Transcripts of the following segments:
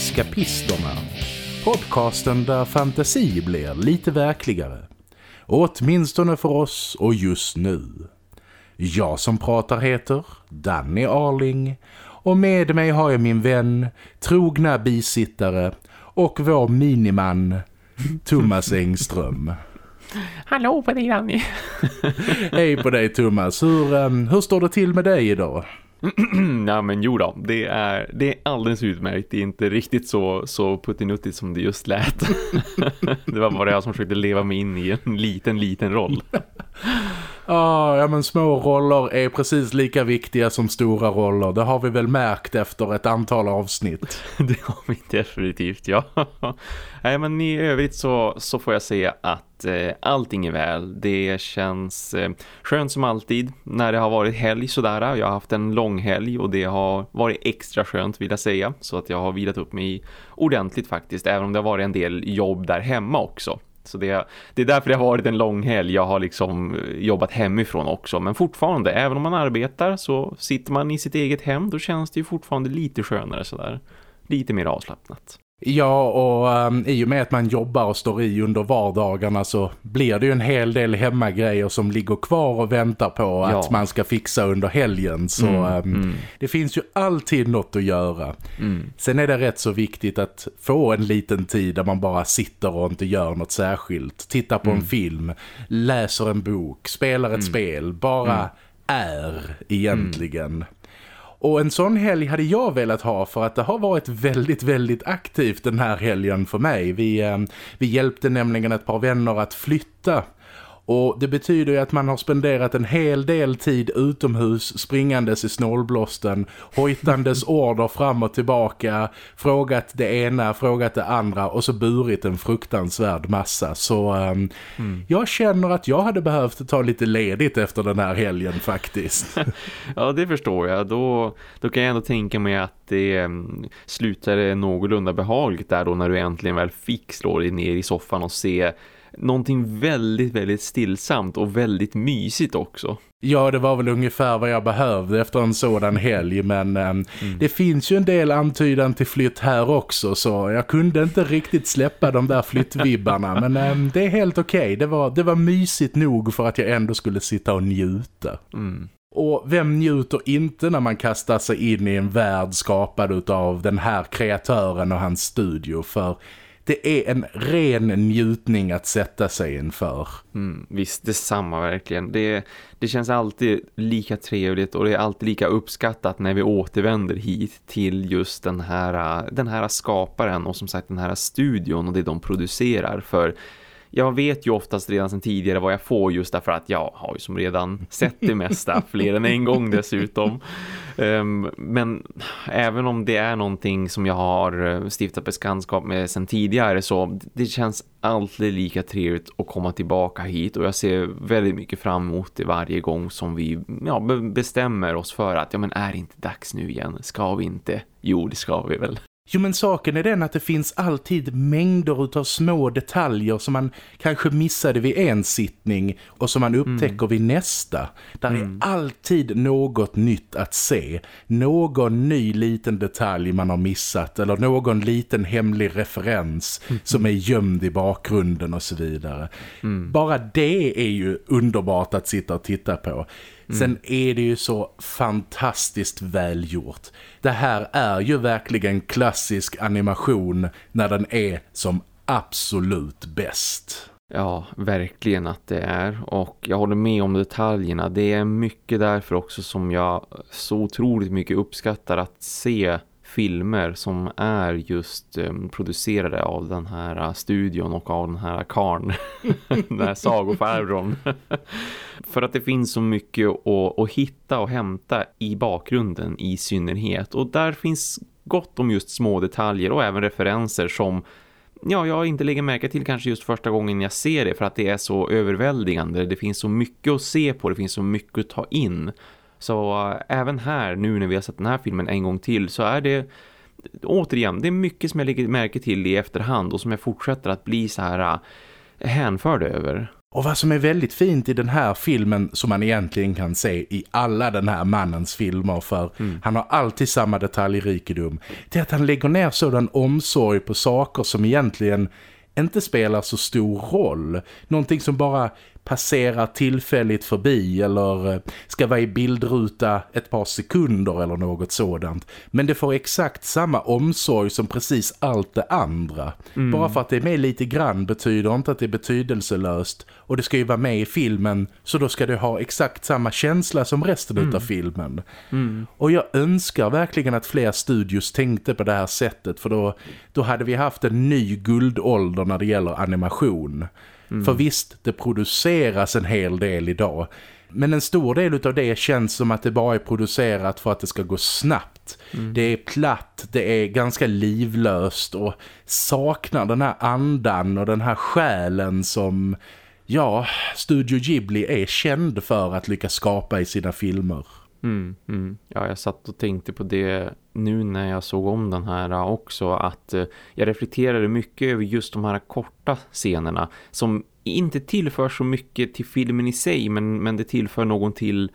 Eskapisterna. Podcasten där fantasi blir lite verkligare. Åtminstone för oss och just nu. Jag som pratar heter Danny Arling och med mig har jag min vän, trogna bisittare och vår miniman Thomas Engström. Hallå på dig Danny. Hej på dig Thomas, hur, um, hur står det till med dig idag? ja men jo då, det är, det är alldeles utmärkt. Det är inte riktigt så, så puttinuttigt som det just lät. det var bara jag som försökte leva mig in i en liten, liten roll. Ah, ja men små roller är precis lika viktiga som stora roller. Det har vi väl märkt efter ett antal avsnitt. det har vi definitivt, ja. Nej men i övrigt så, så får jag säga att eh, allting är väl. Det känns eh, skönt som alltid när det har varit helg sådär. Jag har haft en lång helg och det har varit extra skönt vill jag säga. Så att jag har vilat upp mig ordentligt faktiskt. Även om det har varit en del jobb där hemma också. Så det, det är därför det har varit en lång helg. Jag har liksom eh, jobbat hemifrån också. Men fortfarande, även om man arbetar så sitter man i sitt eget hem. Då känns det ju fortfarande lite skönare sådär. Lite mer avslappnat. Ja, och um, i och med att man jobbar och står i under vardagarna så blir det ju en hel del hemmagrejer som ligger kvar och väntar på ja. att man ska fixa under helgen. Så mm, um, mm. det finns ju alltid något att göra. Mm. Sen är det rätt så viktigt att få en liten tid där man bara sitter och inte gör något särskilt. Tittar på en mm. film, läser en bok, spelar ett mm. spel, bara mm. är egentligen. Och en sån helg hade jag velat ha för att det har varit väldigt, väldigt aktivt den här helgen för mig. Vi, eh, vi hjälpte nämligen ett par vänner att flytta och det betyder ju att man har spenderat en hel del tid utomhus springandes i snålblåsten, hojtandes order fram och tillbaka, frågat det ena, frågat det andra och så burit en fruktansvärd massa. Så um, mm. jag känner att jag hade behövt ta lite ledigt efter den här helgen faktiskt. ja, det förstår jag. Då, då kan jag ändå tänka mig att det um, slutade någorlunda behagligt där då när du äntligen väl fick slå dig ner i soffan och se någonting väldigt, väldigt stillsamt och väldigt mysigt också. Ja, det var väl ungefär vad jag behövde efter en sådan helg. Men eh, mm. det finns ju en del antydan till flytt här också. Så jag kunde inte riktigt släppa de där flyttvibbarna. men eh, det är helt okej. Okay. Det, var, det var mysigt nog för att jag ändå skulle sitta och njuta. Mm. Och vem njuter inte när man kastar sig in i en värld skapad av den här kreatören och hans studio? För det är en ren njutning att sätta sig inför. Mm, visst, detsamma verkligen. Det, det känns alltid lika trevligt och det är alltid lika uppskattat när vi återvänder hit till just den här, den här skaparen och som sagt den här studion och det de producerar. För jag vet ju oftast redan sedan tidigare vad jag får just därför att jag har ju som redan sett det mesta fler än en gång dessutom. Um, men även om det är någonting som jag har eh, stiftat bekantskap med sedan tidigare så det känns alltid lika trevligt att komma tillbaka hit och jag ser väldigt mycket fram emot det varje gång som vi ja, bestämmer oss för att ja men är det inte dags nu igen? Ska vi inte? Jo, det ska vi väl. Jo men saken är den att det finns alltid mängder av små detaljer som man kanske missade vid en sittning och som man upptäcker mm. vid nästa. Där mm. är alltid något nytt att se. Någon ny liten detalj man har missat eller någon liten hemlig referens mm. som är gömd i bakgrunden och så vidare. Mm. Bara det är ju underbart att sitta och titta på. Mm. Sen är det ju så fantastiskt välgjort. Det här är ju verkligen klassisk animation när den är som absolut bäst. Ja, verkligen att det är. Och jag håller med om detaljerna. Det är mycket därför också som jag så otroligt mycket uppskattar att se filmer som är just eh, producerade av den här eh, studion och av den här karn. den här sagofarbrorn. För att det finns så mycket att, att hitta och hämta i bakgrunden i synnerhet. Och där finns gott om just små detaljer och även referenser som ja, jag inte lägger märke till kanske just första gången jag ser det för att det är så överväldigande. Det finns så mycket att se på, det finns så mycket att ta in. Så uh, även här, nu när vi har sett den här filmen en gång till så är det återigen, det är mycket som jag lägger märke till i efterhand och som jag fortsätter att bli så här uh, hänförd över. Och vad som är väldigt fint i den här filmen som man egentligen kan se i alla den här mannens filmer för mm. han har alltid samma detaljrikedom. Det är att han lägger ner sådan omsorg på saker som egentligen inte spelar så stor roll. Någonting som bara passerar tillfälligt förbi eller eh, ska vara i bildruta ett par sekunder eller något sådant. Men det får exakt samma omsorg som precis allt det andra. Mm. Bara för att det är med lite grann betyder inte att det är betydelselöst. Och det ska ju vara med i filmen så då ska det ha exakt samma känsla som resten mm. av filmen. Mm. Och jag önskar verkligen att fler studios tänkte på det här sättet för då, då hade vi haft en ny guldålder när det gäller animation. Mm. För visst, det produceras en hel del idag. Men en stor del av det känns som att det bara är producerat för att det ska gå snabbt. Mm. Det är platt, det är ganska livlöst och saknar den här andan och den här själen som, ja, Studio Ghibli är känd för att lyckas skapa i sina filmer. Mm, mm. Ja, jag satt och tänkte på det nu när jag såg om den här också att eh, jag reflekterade mycket över just de här korta scenerna som inte tillför så mycket till filmen i sig men, men det tillför någon till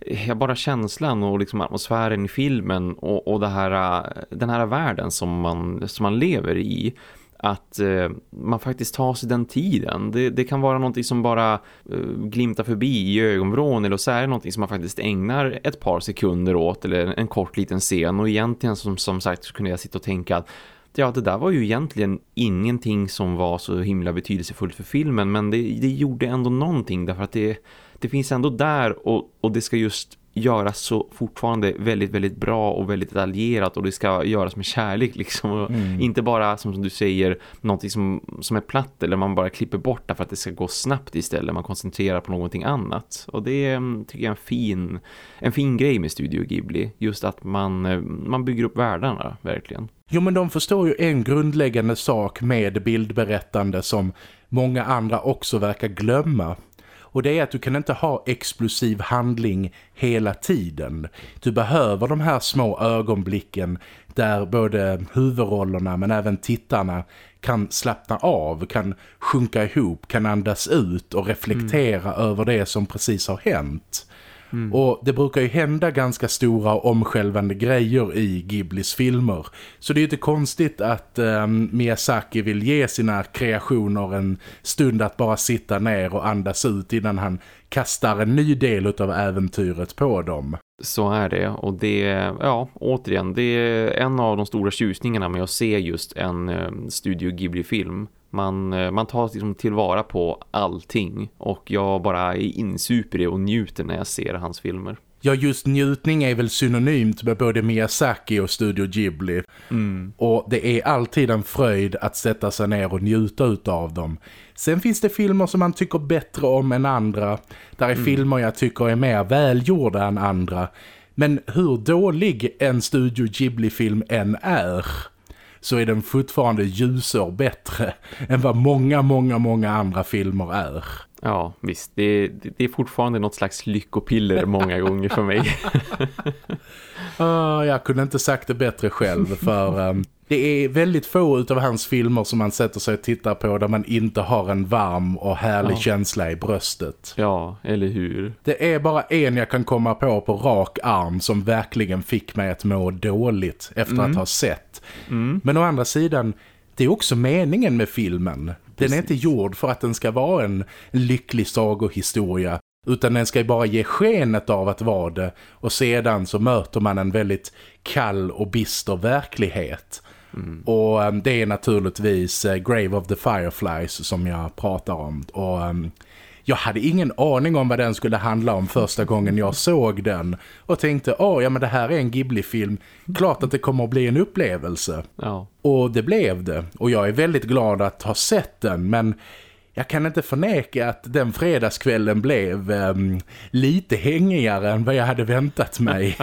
eh, ja, bara känslan och liksom atmosfären i filmen och, och det här, eh, den här världen som man, som man lever i att eh, man faktiskt tar sig den tiden. Det, det kan vara någonting som bara eh, glimtar förbi i ögonvrån eller så är det någonting som man faktiskt ägnar ett par sekunder åt eller en, kort liten scen och egentligen som, som sagt så kunde jag sitta och tänka att ja det där var ju egentligen ingenting som var så himla betydelsefullt för filmen men det, det gjorde ändå någonting därför att det, det finns ändå där och, och det ska just göras så fortfarande väldigt, väldigt bra och väldigt detaljerat och det ska göras med kärlek liksom. Mm. Inte bara som du säger någonting som, som är platt eller man bara klipper bort för att det ska gå snabbt istället. Man koncentrerar på någonting annat. Och det mm, tycker jag är en fin, en fin grej med Studio Ghibli. Just att man, eh, man bygger upp världarna, verkligen. Jo men de förstår ju en grundläggande sak med bildberättande som många andra också verkar glömma. Och det är att du kan inte ha explosiv handling hela tiden. Du behöver de här små ögonblicken där både huvudrollerna men även tittarna kan slappna av, kan sjunka ihop, kan andas ut och reflektera mm. över det som precis har hänt. Mm. Och det brukar ju hända ganska stora omskälvande grejer i Ghiblis filmer. Så det är ju inte konstigt att um, Miyazaki vill ge sina kreationer en stund att bara sitta ner och andas ut innan han kastar en ny del av äventyret på dem. Så är det och det, ja återigen, det är en av de stora tjusningarna med att se just en um, Studio Ghibli-film man, eh, man tar liksom tillvara på allting och jag bara är insuper det och njuter när jag ser hans filmer. Ja, just njutning är väl synonymt med både Miyazaki och Studio Ghibli. Mm. Och det är alltid en fröjd att sätta sig ner och njuta av dem. Sen finns det filmer som man tycker bättre om än andra. Där är mm. filmer jag tycker är mer välgjorda än andra. Men hur dålig en Studio Ghibli-film än är så är den fortfarande ljusår bättre än vad många, många, många andra filmer är. Ja, visst. Det, det är fortfarande något slags lyckopiller många gånger för mig. uh, jag kunde inte sagt det bättre själv för um, det är väldigt få av hans filmer som man sätter sig och tittar på där man inte har en varm och härlig ja. känsla i bröstet. Ja, eller hur? Det är bara en jag kan komma på på rak arm som verkligen fick mig att må dåligt efter mm. att ha sett. Mm. Men å andra sidan, det är också meningen med filmen. Den är inte gjord för att den ska vara en lycklig sagohistoria utan den ska bara ge skenet av att vara det och sedan så möter man en väldigt kall och bister verklighet. Mm. Och um, det är naturligtvis uh, Grave of the Fireflies som jag pratar om. Och um, jag hade ingen aning om vad den skulle handla om första gången jag såg den. Och tänkte, åh ja men det här är en Ghibli-film. Klart att det kommer att bli en upplevelse. Ja. Och det blev det. Och jag är väldigt glad att ha sett den. Men jag kan inte förneka att den fredagskvällen blev um, lite hängigare än vad jag hade väntat mig.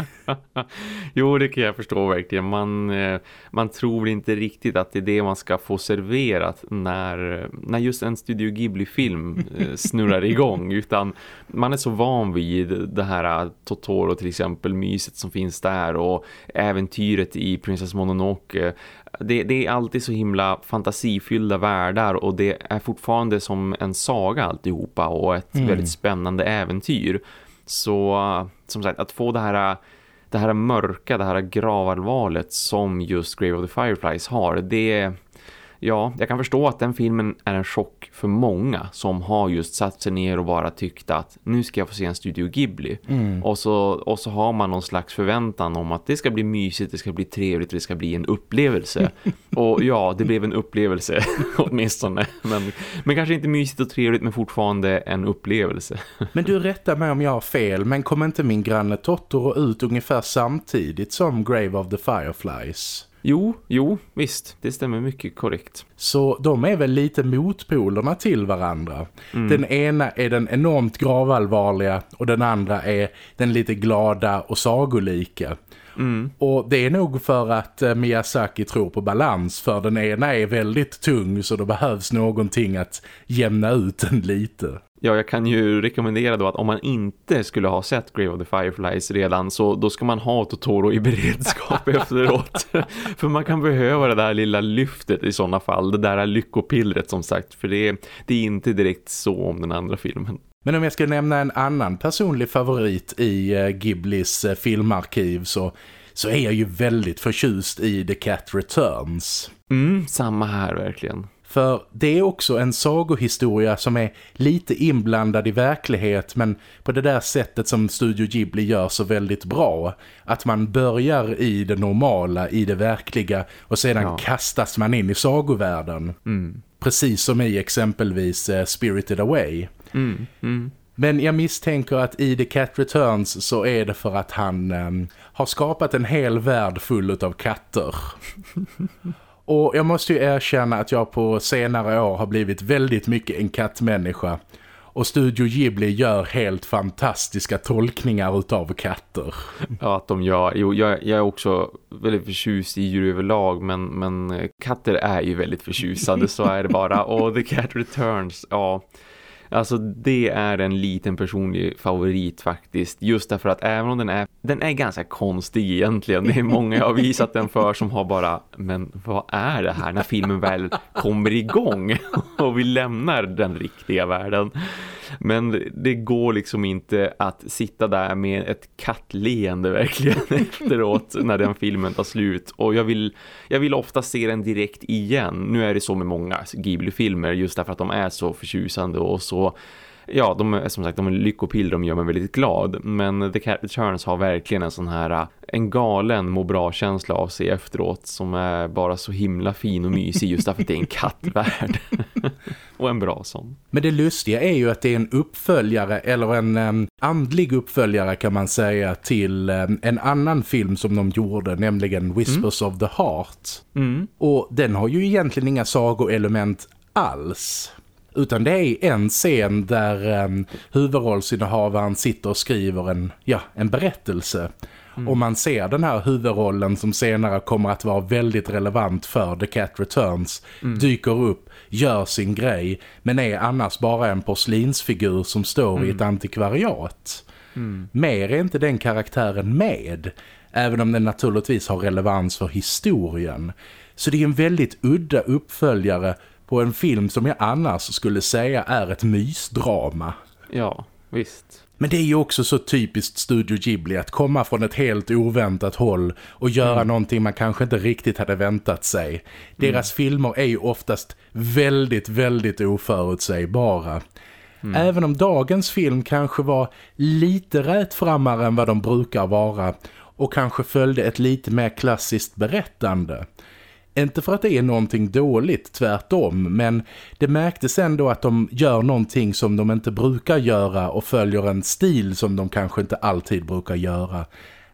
jo, det kan jag förstå verkligen. Man, eh, man tror inte riktigt att det är det man ska få serverat när, när just en Studio Ghibli-film eh, snurrar igång. Utan man är så van vid det här eh, Totoro till exempel, myset som finns där och äventyret i Princess Mononoke. Det, det, är alltid så himla fantasifyllda världar och det är fortfarande som en saga alltihopa och ett mm. väldigt spännande äventyr. Så som sagt, att få det här det här mörka, det här gravallvalet som just Grave of the Fireflies har, det Ja, jag kan förstå att den filmen är en chock för många som har just satt sig ner och bara tyckt att nu ska jag få se en Studio Ghibli. Mm. Och, så, och så har man någon slags förväntan om att det ska bli mysigt, det ska bli trevligt, det ska bli en upplevelse. och ja, det blev en upplevelse åtminstone. Men, men kanske inte mysigt och trevligt men fortfarande en upplevelse. men du rättar mig om jag har fel, men kommer inte min granne Totoro ut ungefär samtidigt som Grave of the Fireflies? Jo, jo, visst. Det stämmer mycket korrekt. Så de är väl lite motpolerna till varandra. Mm. Den ena är den enormt gravallvarliga och den andra är den lite glada och sagolika. Mm. Och det är nog för att eh, Miyazaki tror på balans för den ena är väldigt tung så det behövs någonting att jämna ut den lite. Ja, jag kan ju rekommendera då att om man inte skulle ha sett Grave of the Fireflies redan så då ska man ha Totoro i beredskap efteråt. för man kan behöva det där lilla lyftet i sådana fall, det där lyckopillret som sagt, för det, det är inte direkt så om den andra filmen. Men om jag ska nämna en annan personlig favorit i uh, Ghiblis uh, filmarkiv så, så är jag ju väldigt förtjust i The Cat Returns. Mm, samma här verkligen. För det är också en sagohistoria som är lite inblandad i verklighet men på det där sättet som Studio Ghibli gör så väldigt bra. Att man börjar i det normala, i det verkliga och sedan ja. kastas man in i sagovärlden. Mm. Precis som i exempelvis uh, Spirited Away. Mm. Mm. Men jag misstänker att i The Cat Returns så är det för att han um, har skapat en hel värld full av katter. Och jag måste ju erkänna att jag på senare år har blivit väldigt mycket en kattmänniska. Och Studio Ghibli gör helt fantastiska tolkningar utav katter. Ja, att de gör. Jo, jag, jag är också väldigt förtjust i djur överlag. Men, men eh, katter är ju väldigt förtjusande, så är det bara. Och The Cat Returns, ja... Alltså det är en liten personlig favorit faktiskt. Just därför att även om den är, den är ganska konstig egentligen. Det är många jag har visat den för som har bara, men vad är det här när filmen väl kommer igång? Och vi lämnar den riktiga världen. Men det går liksom inte att sitta där med ett kattleende verkligen efteråt när den filmen tar slut. Och jag vill, jag vill ofta se den direkt igen. Nu är det så med många Ghibli-filmer just därför att de är så förtjusande och så ja, de är som sagt de är lyckopiller, de gör mig väldigt glad. Men The Cat Returns har verkligen en sån här en galen må bra känsla av sig efteråt som är bara så himla fin och mysig just därför att det är en kattvärld. och en bra sån. Men det lustiga är ju att det är en uppföljare eller en um, andlig uppföljare kan man säga till um, en annan film som de gjorde, nämligen Whispers mm. of the Heart. Mm. Och den har ju egentligen inga sagoelement alls. Utan det är en scen där um, huvudrollsinnehavaren sitter och skriver en, ja, en berättelse. Mm. Och man ser den här huvudrollen som senare kommer att vara väldigt relevant för The Cat Returns. Mm. Dyker upp, gör sin grej, men är annars bara en porslinsfigur som står mm. i ett antikvariat. Mm. Mer är inte den karaktären med, även om den naturligtvis har relevans för historien. Så det är en väldigt udda uppföljare på en film som jag annars skulle säga är ett mysdrama. Ja, visst. Men det är ju också så typiskt Studio Ghibli att komma från ett helt oväntat håll och göra mm. någonting man kanske inte riktigt hade väntat sig. Deras mm. filmer är ju oftast väldigt, väldigt oförutsägbara. Mm. Även om dagens film kanske var lite rättframmare än vad de brukar vara och kanske följde ett lite mer klassiskt berättande inte för att det är någonting dåligt, tvärtom, men det märktes ändå att de gör någonting som de inte brukar göra och följer en stil som de kanske inte alltid brukar göra.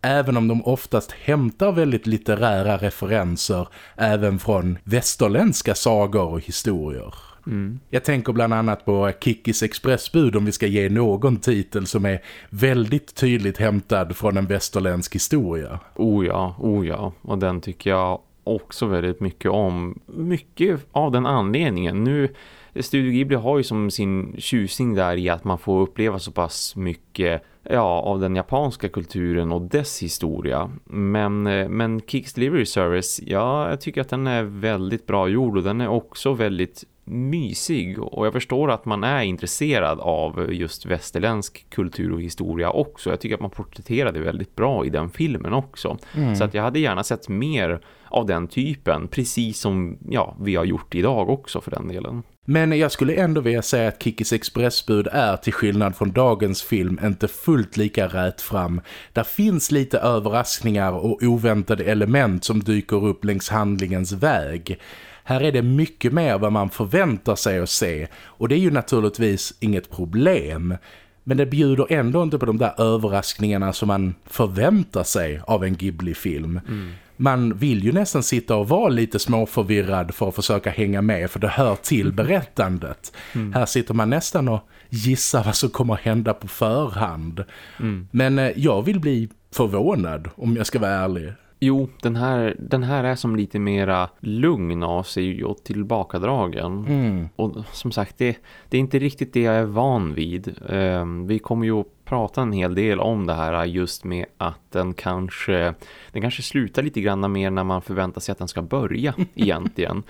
Även om de oftast hämtar väldigt litterära referenser även från västerländska sagor och historier. Mm. Jag tänker bland annat på Kikis expressbud om vi ska ge någon titel som är väldigt tydligt hämtad från en västerländsk historia. Oh ja, oh ja. Och den tycker jag också väldigt mycket om. Mycket av den anledningen. Nu, Studio Ghibli har ju som sin tjusning där i att man får uppleva så pass mycket ja, av den japanska kulturen och dess historia. Men, eh, men Kicks Delivery Service, ja, jag tycker att den är väldigt bra gjord och den är också väldigt mysig och jag förstår att man är intresserad av just västerländsk kultur och historia också. Jag tycker att man porträtterade väldigt bra i den filmen också. Mm. Så att jag hade gärna sett mer av den typen, precis som ja, vi har gjort idag också för den delen. Men jag skulle ändå vilja säga att Kikis Expressbud är till skillnad från dagens film inte fullt lika rätt fram. Där finns lite överraskningar och oväntade element som dyker upp längs handlingens väg. Här är det mycket mer vad man förväntar sig att se och det är ju naturligtvis inget problem. Men det bjuder ändå inte på de där överraskningarna som man förväntar sig av en Ghibli-film. Mm. Man vill ju nästan sitta och vara lite småförvirrad för att försöka hänga med för det hör till berättandet. Mm. Här sitter man nästan och gissar vad som kommer hända på förhand. Mm. Men eh, jag vill bli förvånad om jag ska vara ärlig. Jo, den här, den här är som lite mera lugn av sig och tillbakadragen. Mm. Och som sagt, det, det, är inte riktigt det jag är van vid. Um, vi kommer ju prata en hel del om det här just med att den kanske, den kanske slutar lite grann mer när man förväntar sig att den ska börja egentligen.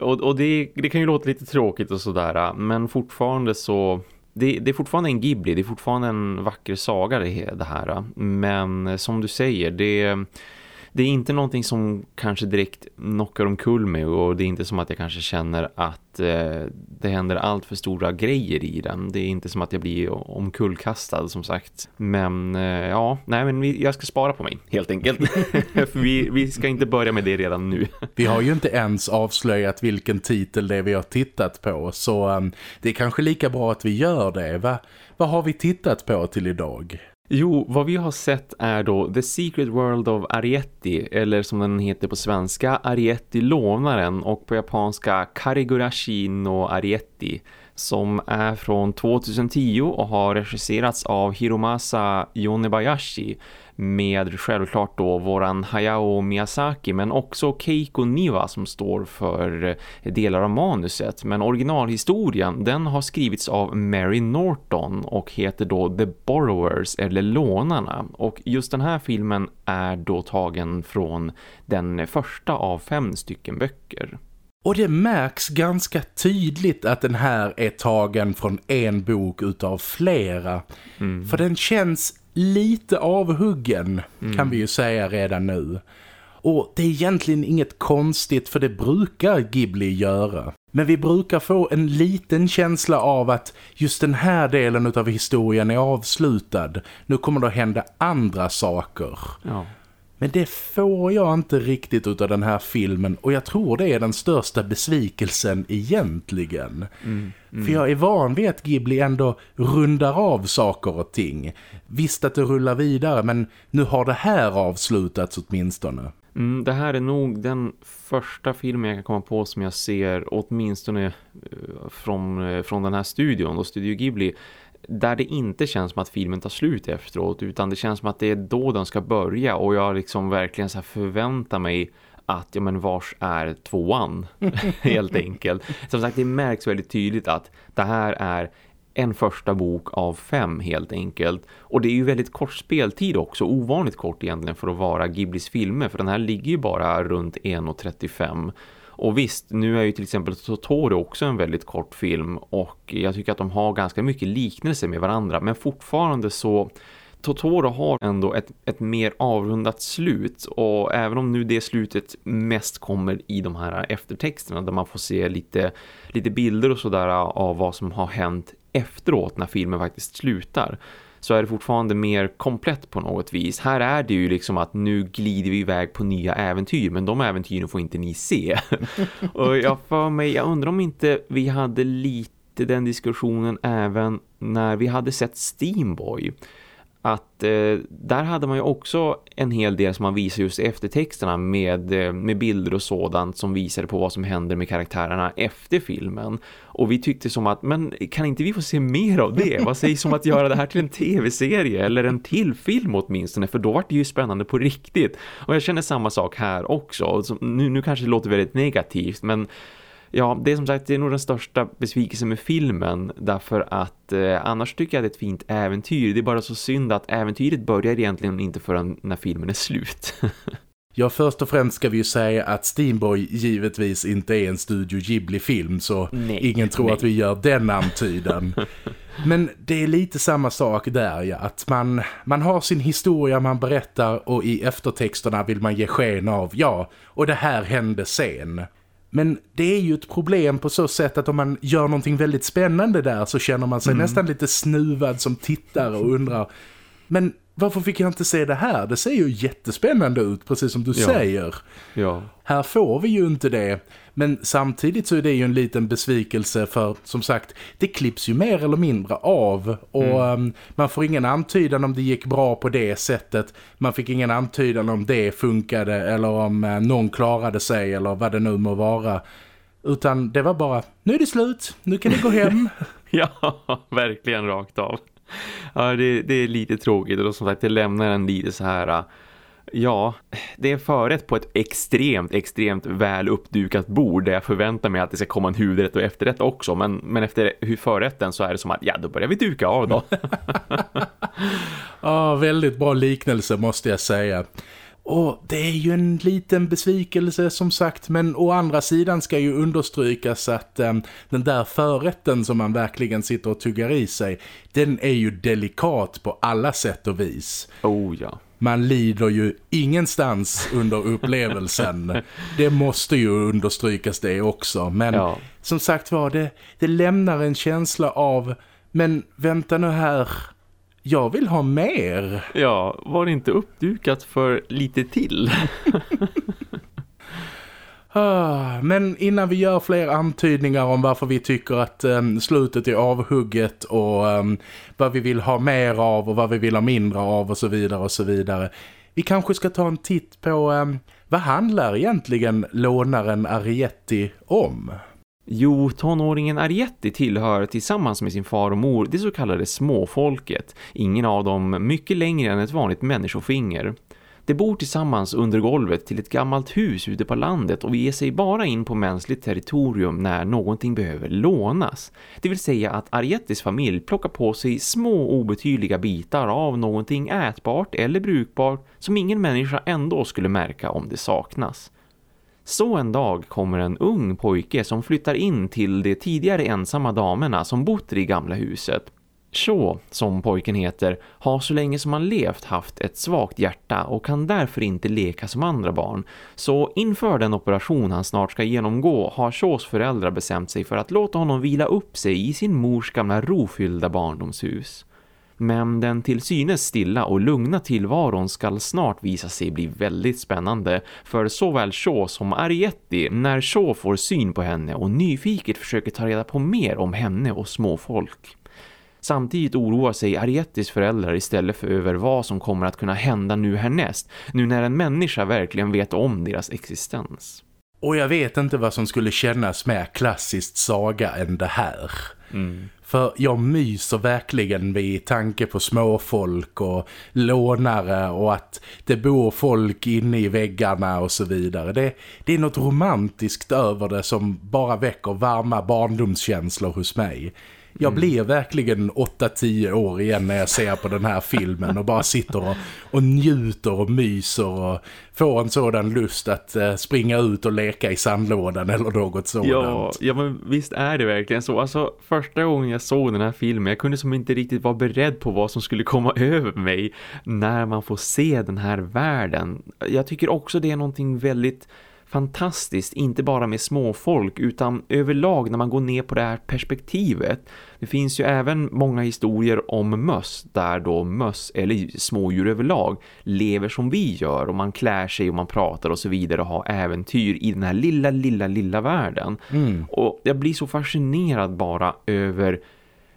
och och det, det kan ju låta lite tråkigt och sådär, men fortfarande så det, det, är fortfarande en Ghibli, det är fortfarande en vacker saga det här. Men som du säger, det, det är inte någonting som kanske direkt knockar omkull mig och det är inte som att jag kanske känner att eh, det händer allt för stora grejer i den. Det är inte som att jag blir omkullkastad som sagt. Men eh, ja, nej men vi, jag ska spara på mig helt enkelt. för vi, vi ska inte börja med det redan nu. vi har ju inte ens avslöjat vilken titel det är vi har tittat på så um, det är kanske lika bra att vi gör det. Va? Vad har vi tittat på till idag? Jo, vad vi har sett är då The Secret World of Arietti eller som den heter på svenska Arietti lånaren och på japanska Karigurashi no Arietti som är från 2010 och har regisserats av Hiromasa Yonebayashi med självklart då våran Hayao Miyazaki men också Keiko Niwa som står för delar av manuset. Men originalhistorien den har skrivits av Mary Norton och heter då The Borrowers eller Lånarna. Och just den här filmen är då tagen från den första av fem stycken böcker. Och det märks ganska tydligt att den här är tagen från en bok utav flera. Mm. För den känns lite avhuggen mm. kan vi ju säga redan nu. Och det är egentligen inget konstigt för det brukar Ghibli göra. Men vi brukar få en liten känsla av att just den här delen av historien är avslutad. Nu kommer det att hända andra saker. Ja. Men det får jag inte riktigt av den här filmen och jag tror det är den största besvikelsen egentligen. Mm, mm. För jag är van vid att Ghibli ändå rundar av saker och ting. Visst att det rullar vidare men nu har det här avslutats åtminstone. Mm, det här är nog den första filmen jag kan komma på som jag ser åtminstone eh, från, eh, från den här studion och Studio Ghibli där det inte känns som att filmen tar slut efteråt utan det känns som att det är då den ska börja och jag liksom verkligen så förväntar mig att, ja men vars är tvåan helt enkelt. Som sagt det märks väldigt tydligt att det här är en första bok av fem helt enkelt. Och det är ju väldigt kort speltid också, ovanligt kort egentligen för att vara Ghiblis filmer för den här ligger ju bara runt 1.35 och visst, nu är ju till exempel Totoro också en väldigt kort film och jag tycker att de har ganska mycket liknelse med varandra men fortfarande så Totoro har ändå ett, ett mer avrundat slut och även om nu det slutet mest kommer i de här eftertexterna där man får se lite, lite bilder och sådär av vad som har hänt efteråt när filmen faktiskt slutar så är det fortfarande mer komplett på något vis. Här är det ju liksom att nu glider vi iväg på nya äventyr men de äventyren får inte ni se. och jag för mig, jag undrar om inte vi hade lite den diskussionen även när vi hade sett Steamboy att eh, där hade man ju också en hel del som man visar just i eftertexterna med, eh, med bilder och sådant som visar på vad som händer med karaktärerna efter filmen. Och vi tyckte som att, men kan inte vi få se mer av det? Vad sägs om att göra det här till en tv-serie eller en till film åtminstone? För då var det ju spännande på riktigt. Och jag känner samma sak här också. Nu, nu kanske det låter väldigt negativt men Ja, det är som sagt det är nog den största besvikelsen med filmen därför att eh, annars tycker jag att det är ett fint äventyr. Det är bara så synd att äventyret börjar egentligen inte förrän när filmen är slut. Ja, först och främst ska vi ju säga att Steamboy givetvis inte är en Studio Ghibli-film så nej, ingen tror nej. att vi gör den antydan. Men det är lite samma sak där, ja. Att man, man har sin historia man berättar och i eftertexterna vill man ge sken av, ja, och det här hände sen. Men det är ju ett problem på så sätt att om man gör någonting väldigt spännande där så känner man sig mm. nästan lite snuvad som tittare och undrar men varför fick jag inte se det här? Det ser ju jättespännande ut, precis som du ja. säger. Ja. Här får vi ju inte det. Men samtidigt så är det ju en liten besvikelse för, som sagt, det klipps ju mer eller mindre av. Och mm. um, man får ingen antydan om det gick bra på det sättet. Man fick ingen antydan om det funkade eller om uh, någon klarade sig eller vad det nu må vara. Utan det var bara, nu är det slut, nu kan ni gå hem. ja, verkligen rakt av ja, det, det, är lite tråkigt och som sagt det lämnar en lite så här äh, ja, det är förrätt på ett extremt, extremt väl uppdukat bord där jag förväntar mig att det ska komma en huvudrätt och efterrätt också. Men, men efter hur förrätten så är det som att, ja då börjar vi duka av då. ja, väldigt bra liknelse måste jag säga. Och det är ju en liten besvikelse som sagt men å andra sidan ska ju understrykas att um, den där förrätten som man verkligen sitter och tuggar i sig den är ju delikat på alla sätt och vis. Oh ja. Man lider ju ingenstans under upplevelsen. det måste ju understrykas det också. Men ja. som sagt var, det, det lämnar en känsla av men vänta nu här jag vill ha mer. Ja, var det inte uppdukat för lite till? Ah, men innan vi gör fler antydningar om varför vi tycker att um, slutet är avhugget och um, vad vi vill ha mer av och vad vi vill ha mindre av och så vidare och så vidare. Vi kanske ska ta en titt på um, vad handlar egentligen lånaren Arietti om? Jo, tonåringen Arietti tillhör tillsammans med sin far och mor det så kallade småfolket. Ingen av dem mycket längre än ett vanligt människofinger. De bor tillsammans under golvet till ett gammalt hus ute på landet och ger sig bara in på mänskligt territorium när någonting behöver lånas. Det vill säga att Ariettis familj plockar på sig små obetydliga bitar av någonting ätbart eller brukbart som ingen människa ändå skulle märka om det saknas. Så en dag kommer en ung pojke som flyttar in till de tidigare ensamma damerna som bott i det gamla huset. Shaw, som pojken heter, har så länge som han levt haft ett svagt hjärta och kan därför inte leka som andra barn. Så inför den operation han snart ska genomgå har Shaws föräldrar bestämt sig för att låta honom vila upp sig i sin mors gamla rofyllda barndomshus. Men den till synes stilla och lugna tillvaron skall snart visa sig bli väldigt spännande för såväl Shaw som Arietti när Shaw får syn på henne och nyfiket försöker ta reda på mer om henne och småfolk. Samtidigt oroar sig Ariettis föräldrar istället för över vad som kommer att kunna hända nu härnäst, nu när en människa verkligen vet om deras existens. Och jag vet inte vad som skulle kännas mer klassiskt saga än det här. Mm. För jag myser verkligen vid tanke på småfolk och lånare och att det bor folk inne i väggarna och så vidare. Det, det är något romantiskt över det som bara väcker varma barndomskänslor hos mig. Jag mm. blir verkligen 8-10 år igen när jag ser på den här filmen och bara sitter och, och njuter och myser och får en sådan lust att uh, springa ut och leka i sandlådan eller något sådant. Ja, ja, men visst är det verkligen så. Alltså första gången jag såg den här filmen, jag kunde som inte riktigt vara beredd på vad som skulle komma över mig när man får se den här världen. Jag tycker också det är någonting väldigt fantastiskt, inte bara med småfolk utan överlag när man går ner på det här perspektivet. Det finns ju även många historier om möss där då möss eller smådjur överlag lever som vi gör och man klär sig och man pratar och så vidare och har äventyr i den här lilla, lilla, lilla världen. Mm. Och jag blir så fascinerad bara över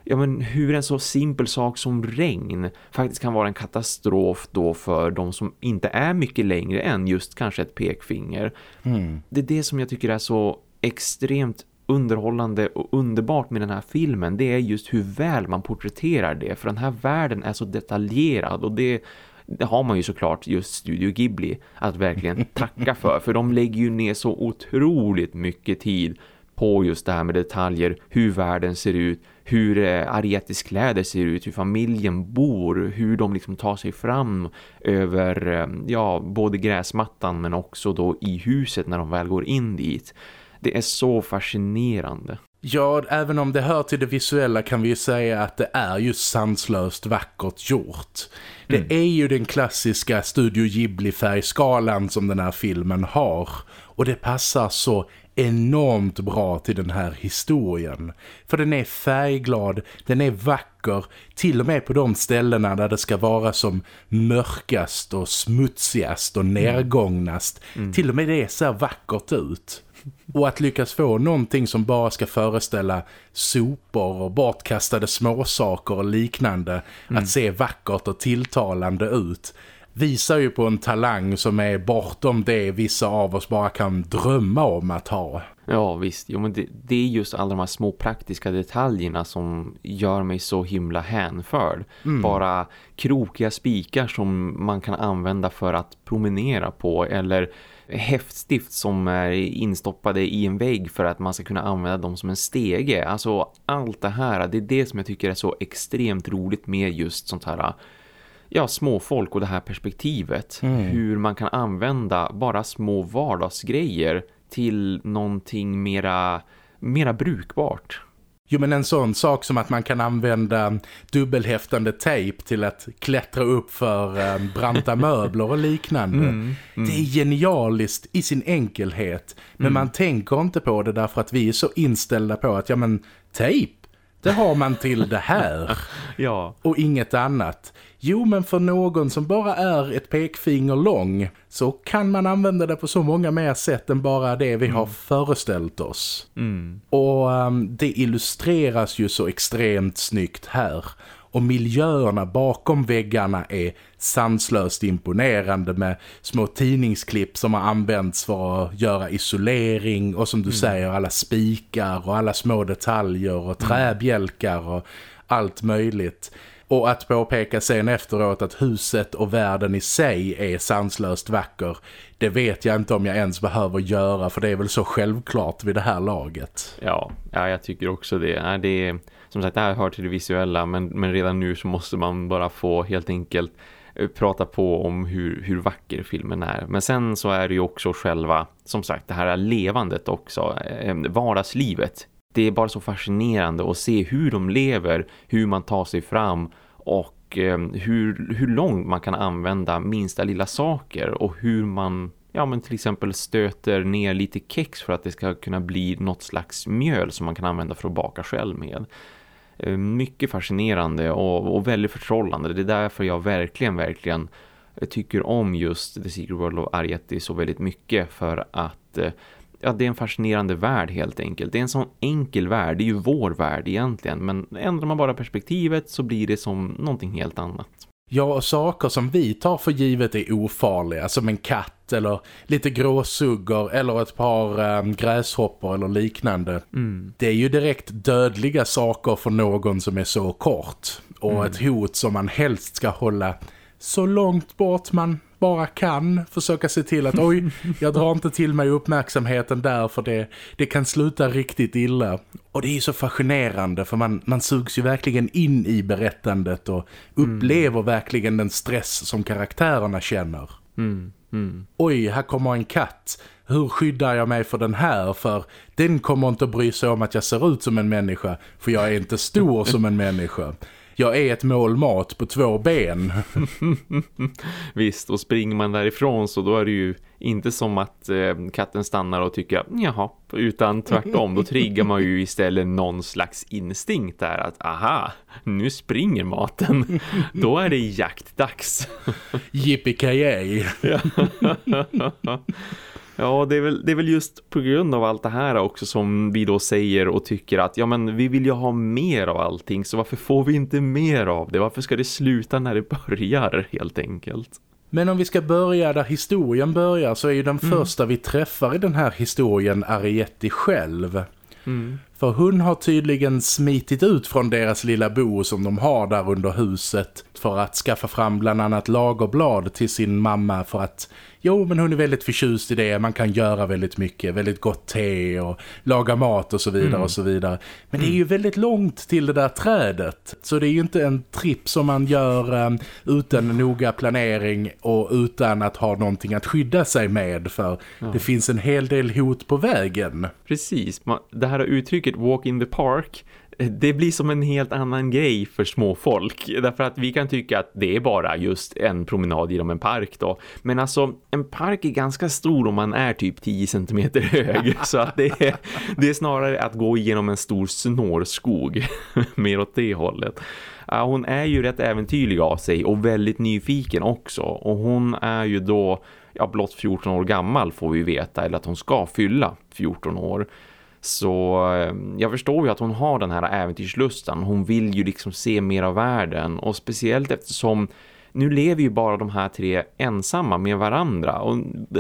ja men hur en så simpel sak som regn faktiskt kan vara en katastrof då för de som inte är mycket längre än just kanske ett pekfinger. Mm. Det är det som jag tycker är så extremt underhållande och underbart med den här filmen. Det är just hur väl man porträtterar det. För den här världen är så detaljerad och det det har man ju såklart just Studio Ghibli att verkligen tacka för. För de lägger ju ner så otroligt mycket tid på just det här med detaljer, hur världen ser ut, hur eh, Arietis kläder ser ut, hur familjen bor, hur de liksom tar sig fram över eh, ja, både gräsmattan men också då i huset när de väl går in dit. Det är så fascinerande. Ja, även om det hör till det visuella kan vi ju säga att det är ju sanslöst vackert gjort. Det mm. är ju den klassiska Studio Ghibli-färgskalan som den här filmen har. Och det passar så enormt bra till den här historien. För den är färgglad, den är vacker, till och med på de ställena där det ska vara som mörkast och smutsigast och nergångnast. Mm. Till och med det ser vackert ut. Och att lyckas få någonting som bara ska föreställa sopor och bortkastade småsaker och liknande mm. att se vackert och tilltalande ut visar ju på en talang som är bortom det vissa av oss bara kan drömma om att ha. Ja visst, jo, men det, det, är just alla de här små praktiska detaljerna som gör mig så himla hänförd. Mm. Bara krokiga spikar som man kan använda för att promenera på eller häftstift som är instoppade i en vägg för att man ska kunna använda dem som en stege. Alltså allt det här, det är det som jag tycker är så extremt roligt med just sånt här ja, småfolk och det här perspektivet. Mm. Hur man kan använda bara små vardagsgrejer till någonting mera, mera brukbart. Jo men en sån sak som att man kan använda dubbelhäftande tejp till att klättra upp för eh, branta möbler och liknande. Mm, mm. Det är genialiskt i sin enkelhet. Men mm. man tänker inte på det därför att vi är så inställda på att ja men tejp, det har man till det här. ja. Och inget annat. Jo, men för någon som bara är ett pekfinger lång så kan man använda det på så många mer sätt än bara det vi mm. har föreställt oss. Mm. Och um, det illustreras ju så extremt snyggt här. Och miljöerna bakom väggarna är sanslöst imponerande med små tidningsklipp som har använts för att göra isolering och som du mm. säger alla spikar och alla små detaljer och mm. träbjälkar och allt möjligt. Och att påpeka sen efteråt att huset och världen i sig är sanslöst vacker, det vet jag inte om jag ens behöver göra för det är väl så självklart vid det här laget. Ja, ja jag tycker också det. Det är, som sagt, det här hör till det visuella men, men redan nu så måste man bara få helt enkelt eh, prata på om hur, hur vacker filmen är. Men sen så är det ju också själva, som sagt, det här levandet också, eh, vardagslivet det är bara så fascinerande att se hur de lever, hur man tar sig fram och eh, hur, hur långt man kan använda minsta lilla saker och hur man ja, men till exempel stöter ner lite kex för att det ska kunna bli något slags mjöl som man kan använda för att baka själv med. Eh, mycket fascinerande och, och väldigt förtrollande. Det är därför jag verkligen, verkligen tycker om just The Secret World of Arietti så väldigt mycket för att eh, ja, det är en fascinerande värld helt enkelt. Det är en sån enkel värld, det är ju vår värld egentligen. Men ändrar man bara perspektivet så blir det som någonting helt annat. Ja, och saker som vi tar för givet är ofarliga, som en katt eller lite gråsuggor eller ett par ähm, gräshoppor eller liknande. Mm. Det är ju direkt dödliga saker för någon som är så kort. Och mm. ett hot som man helst ska hålla så långt bort man bara kan försöka se till att oj, jag drar inte till mig uppmärksamheten där för det, det kan sluta riktigt illa. Och det är så fascinerande för man, man sugs ju verkligen in i berättandet och upplever mm. verkligen den stress som karaktärerna känner. Mm. Mm. Oj, här kommer en katt. Hur skyddar jag mig för den här? För den kommer inte bry sig om att jag ser ut som en människa. För jag är inte stor som en människa jag är ett mål mat på två ben. Visst, och springer man därifrån så då är det ju inte som att eh, katten stannar och tycker jaha, utan tvärtom. Då triggar man ju istället någon slags instinkt där att aha, nu springer maten. då är det jaktdags. Yippee-ki-yay. Ja, det är, väl, det är väl just på grund av allt det här också som vi då säger och tycker att ja men vi vill ju ha mer av allting så varför får vi inte mer av det? Varför ska det sluta när det börjar helt enkelt? Men om vi ska börja där historien börjar så är ju den mm. första vi träffar i den här historien Arietti själv. Mm. För hon har tydligen smitit ut från deras lilla bo som de har där under huset för att skaffa fram bland annat lagerblad till sin mamma för att Jo, men hon är väldigt förtjust i det. Man kan göra väldigt mycket. Väldigt gott te och laga mat och så vidare mm. och så vidare. Men det är ju väldigt långt till det där trädet. Så det är ju inte en tripp som man gör um, utan noga planering och utan att ha någonting att skydda sig med. För ja. det finns en hel del hot på vägen. Precis. Det här uttrycket walk in the park det blir som en helt annan grej för småfolk. Därför att vi kan tycka att det är bara just en promenad genom en park då. Men alltså, en park är ganska stor om man är typ 10 cm hög. Så att det, är, det är snarare att gå igenom en stor snårskog. Mer åt det hållet. Hon är ju rätt äventyrlig av sig och väldigt nyfiken också. Och hon är ju då ja, blott 14 år gammal får vi veta. Eller att hon ska fylla 14 år. Så eh, jag förstår ju att hon har den här äventyrslustan. Hon vill ju liksom se mer av världen. Och speciellt eftersom nu lever ju bara de här tre ensamma med varandra. Och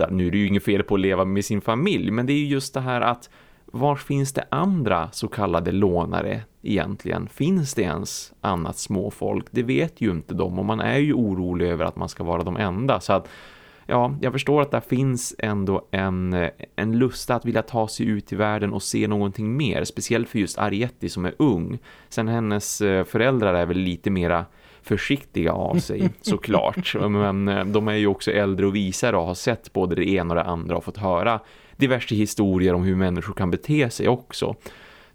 nu är det ju inget fel på att leva med sin familj. Men det är ju just det här att var finns det andra så kallade lånare egentligen? Finns det ens annat småfolk? Det vet ju inte de och man är ju orolig över att man ska vara de enda. Så att ja, jag förstår att det finns ändå en, en lust att vilja ta sig ut i världen och se någonting mer. Speciellt för just Arietti som är ung. Sen hennes eh, föräldrar är väl lite mera försiktiga av sig såklart. Men eh, de är ju också äldre och visare och har sett både det ena och det andra och fått höra diverse historier om hur människor kan bete sig också.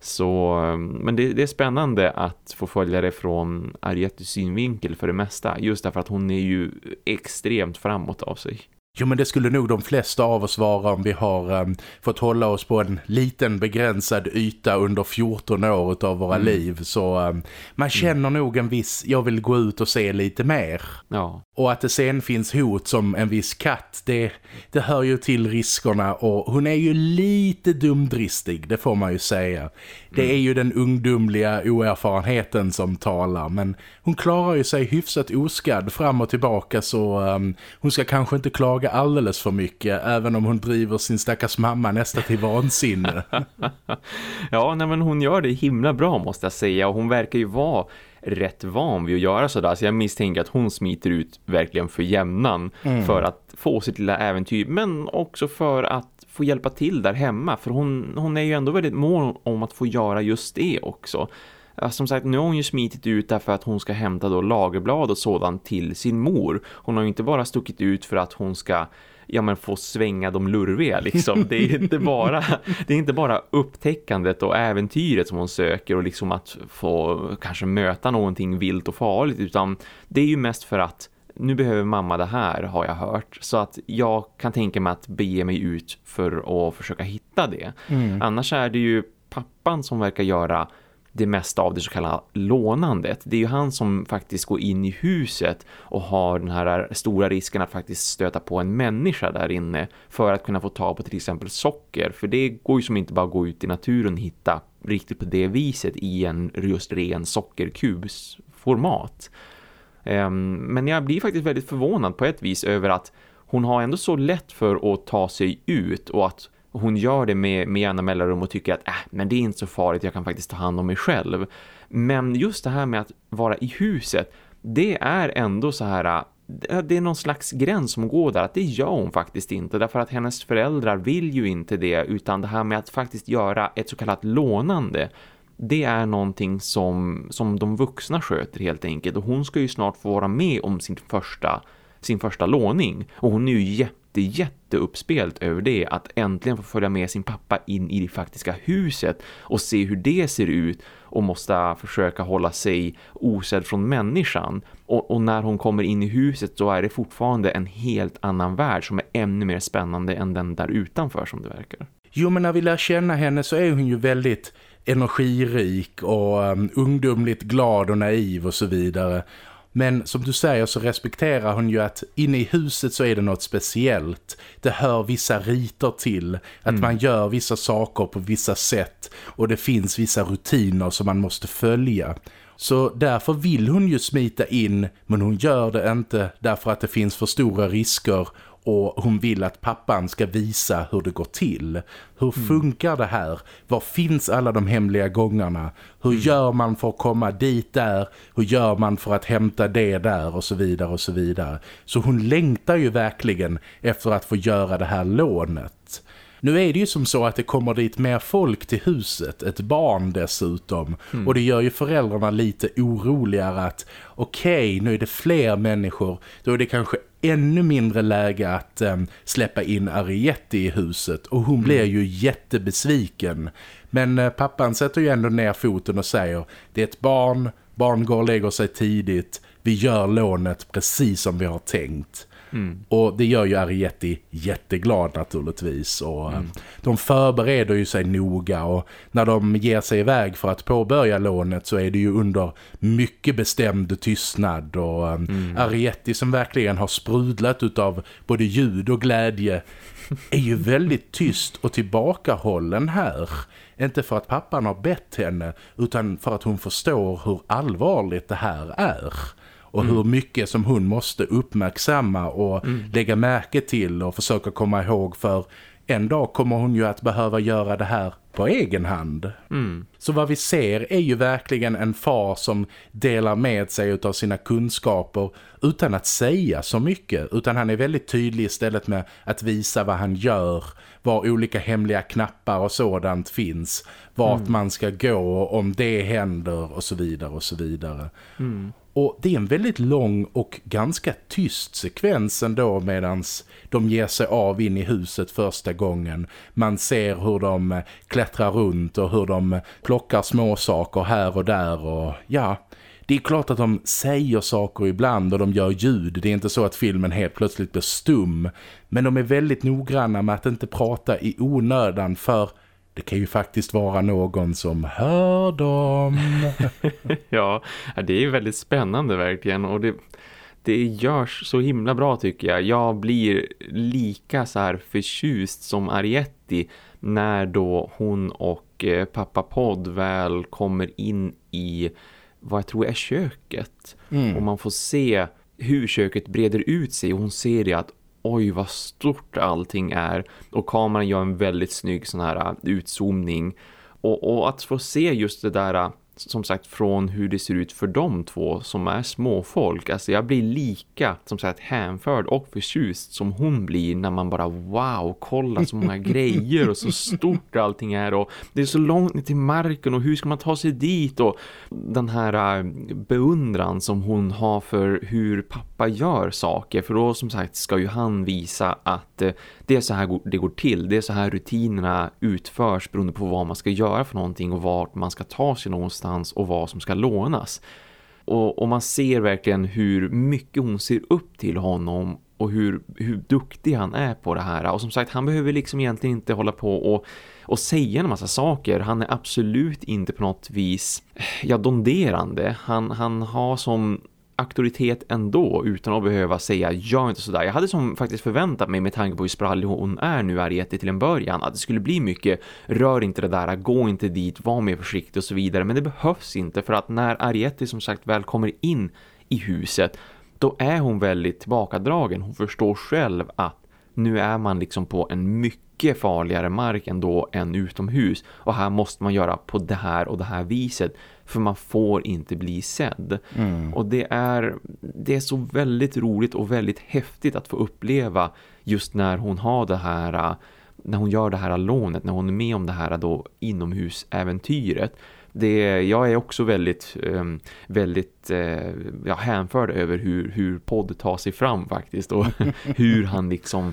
Så, ehm, men det, det, är spännande att få följa det från Ariettis synvinkel för det mesta. Just därför att hon är ju extremt framåt av sig. Jo men det skulle nog de flesta av oss vara om vi har um, fått hålla oss på en liten begränsad yta under 14 år av våra mm. liv. Så um, man känner mm. nog en viss, jag vill gå ut och se lite mer. Ja. Och att det sen finns hot som en viss katt, det, det hör ju till riskerna och hon är ju lite dumdristig, det får man ju säga. Det mm. är ju den ungdomliga oerfarenheten som talar, men hon klarar ju sig hyfsat oskadd fram och tillbaka så um, hon ska kanske inte klaga alldeles för mycket, även om hon driver sin stackars mamma nästan till vansinne. ja, nej, men hon gör det himla bra måste jag säga och hon verkar ju vara rätt van vid att göra sådär. Så jag misstänker att hon smiter ut verkligen för jämnan mm. för att få sitt lilla äventyr. Men också för att få hjälpa till där hemma. För hon, hon är ju ändå väldigt mån om att få göra just det också. Som sagt, nu har hon ju smitit ut därför att hon ska hämta då lagerblad och sådant till sin mor. Hon har ju inte bara stuckit ut för att hon ska ja men få svänga de lurviga liksom. Det är inte bara det är inte bara upptäckandet och äventyret som hon söker och liksom att få kanske möta någonting vilt och farligt utan det är ju mest för att nu behöver mamma det här har jag hört. Så att jag kan tänka mig att bege mig ut för att försöka hitta det. Mm. Annars är det ju pappan som verkar göra det mesta av det så kallade lånandet. Det är ju han som faktiskt går in i huset och har den här stora risken att faktiskt stöta på en människa där inne för att kunna få tag på till exempel socker. För det går ju som inte bara att gå ut i naturen och hitta riktigt på det viset i en just ren sockerkubsformat. Ehm, men jag blir faktiskt väldigt förvånad på ett vis över att hon har ändå så lätt för att ta sig ut och att hon gör det med, med jämna mellanrum och tycker att äh, men det är inte så farligt, jag kan faktiskt ta hand om mig själv. Men just det här med att vara i huset, det är ändå så här äh, det är någon slags gräns som går där att det gör hon faktiskt inte. Därför att hennes föräldrar vill ju inte det utan det här med att faktiskt göra ett så kallat lånande det är någonting som, som de vuxna sköter helt enkelt. Och hon ska ju snart få vara med om sin första, sin första låning. Och hon är ju jätte jätteuppspelt över det att äntligen få följa med sin pappa in i det faktiska huset och se hur det ser ut och måste försöka hålla sig osedd från människan. Och, och, när hon kommer in i huset så är det fortfarande en helt annan värld som är ännu mer spännande än den där utanför som det verkar. Jo men när vi lär känna henne så är hon ju väldigt energirik och um, ungdomligt glad och naiv och så vidare. Men som du säger så respekterar hon ju att inne i huset så är det något speciellt. Det hör vissa riter till. Att mm. man gör vissa saker på vissa sätt. Och det finns vissa rutiner som man måste följa. Så därför vill hon ju smita in men hon gör det inte därför att det finns för stora risker och hon vill att pappan ska visa hur det går till. Hur mm. funkar det här? Var finns alla de hemliga gångarna? Hur mm. gör man för att komma dit där? Hur gör man för att hämta det där? Och så vidare och så vidare. Så hon längtar ju verkligen efter att få göra det här lånet. Nu är det ju som så att det kommer dit mer folk till huset, ett barn dessutom. Mm. Och det gör ju föräldrarna lite oroligare att okej, okay, nu är det fler människor. Då är det kanske ännu mindre läge att um, släppa in Arietti i huset. Och hon mm. blir ju jättebesviken. Men uh, pappan sätter ju ändå ner foten och säger det är ett barn, barn går och lägger sig tidigt. Vi gör lånet precis som vi har tänkt. Mm. Och det gör ju Arietti jätteglad naturligtvis. Och mm. De förbereder ju sig noga och när de ger sig iväg för att påbörja lånet så är det ju under mycket bestämd tystnad. Och mm. Arietti som verkligen har sprudlat av både ljud och glädje är ju väldigt tyst och tillbakahållen här. Inte för att pappan har bett henne utan för att hon förstår hur allvarligt det här är och mm. hur mycket som hon måste uppmärksamma och mm. lägga märke till och försöka komma ihåg för en dag kommer hon ju att behöva göra det här på egen hand. Mm. Så vad vi ser är ju verkligen en far som delar med sig av sina kunskaper utan att säga så mycket. Utan han är väldigt tydlig istället med att visa vad han gör, var olika hemliga knappar och sådant finns, vart mm. man ska gå om det händer och så vidare och så vidare. Mm. Och det är en väldigt lång och ganska tyst sekvens ändå medan de ger sig av in i huset första gången. Man ser hur de eh, klättrar runt och hur de eh, plockar små saker här och där och ja... Det är klart att de säger saker ibland och de gör ljud. Det är inte så att filmen helt plötsligt blir stum. Men de är väldigt noggranna med att inte prata i onödan för det kan ju faktiskt vara någon som hör dem. ja, det är ju väldigt spännande verkligen och det, det görs så himla bra tycker jag. Jag blir lika så här förtjust som Arietti när då hon och eh, pappa Podd väl kommer in i vad jag tror är köket. Mm. Och man får se hur köket breder ut sig och hon ser det att oj vad stort allting är. Och kameran gör en väldigt snygg sån här äh, utzoomning. Och, och att få se just det där äh, som sagt från hur det ser ut för de två som är småfolk. Alltså jag blir lika som sagt hänförd och förtjust som hon blir när man bara wow, kolla så många grejer och så stort allting är och det är så långt ner till marken och hur ska man ta sig dit? Och den här äh, beundran som hon har för hur pappa gör saker. För då som sagt ska ju han visa att äh, det är så här det går till, det är så här rutinerna utförs beroende på vad man ska göra för någonting och vart man ska ta sig någonstans och vad som ska lånas. Och, och man ser verkligen hur mycket hon ser upp till honom och hur, hur duktig han är på det här. Och som sagt, han behöver liksom egentligen inte hålla på och, och säga en massa saker. Han är absolut inte på något vis ja, donderande. Han, han har som auktoritet ändå utan att behöva säga gör inte sådär. Jag hade som faktiskt förväntat mig med tanke på hur sprallig hon är nu Ariette till en början att det skulle bli mycket rör inte det där, gå inte dit, var mer försiktig och så vidare. Men det behövs inte för att när Ariette som sagt väl kommer in i huset då är hon väldigt tillbakadragen. Hon förstår själv att nu är man liksom på en mycket farligare mark ändå än utomhus och här måste man göra på det här och det här viset för man får inte bli sedd. Mm. Och det är, det är så väldigt roligt och väldigt häftigt att få uppleva just när hon har det här när hon gör det här lånet, när hon är med om det här då inomhusäventyret. Det, jag är också väldigt, um, väldigt uh, ja, hänförd över hur, hur podd tar sig fram faktiskt och hur han liksom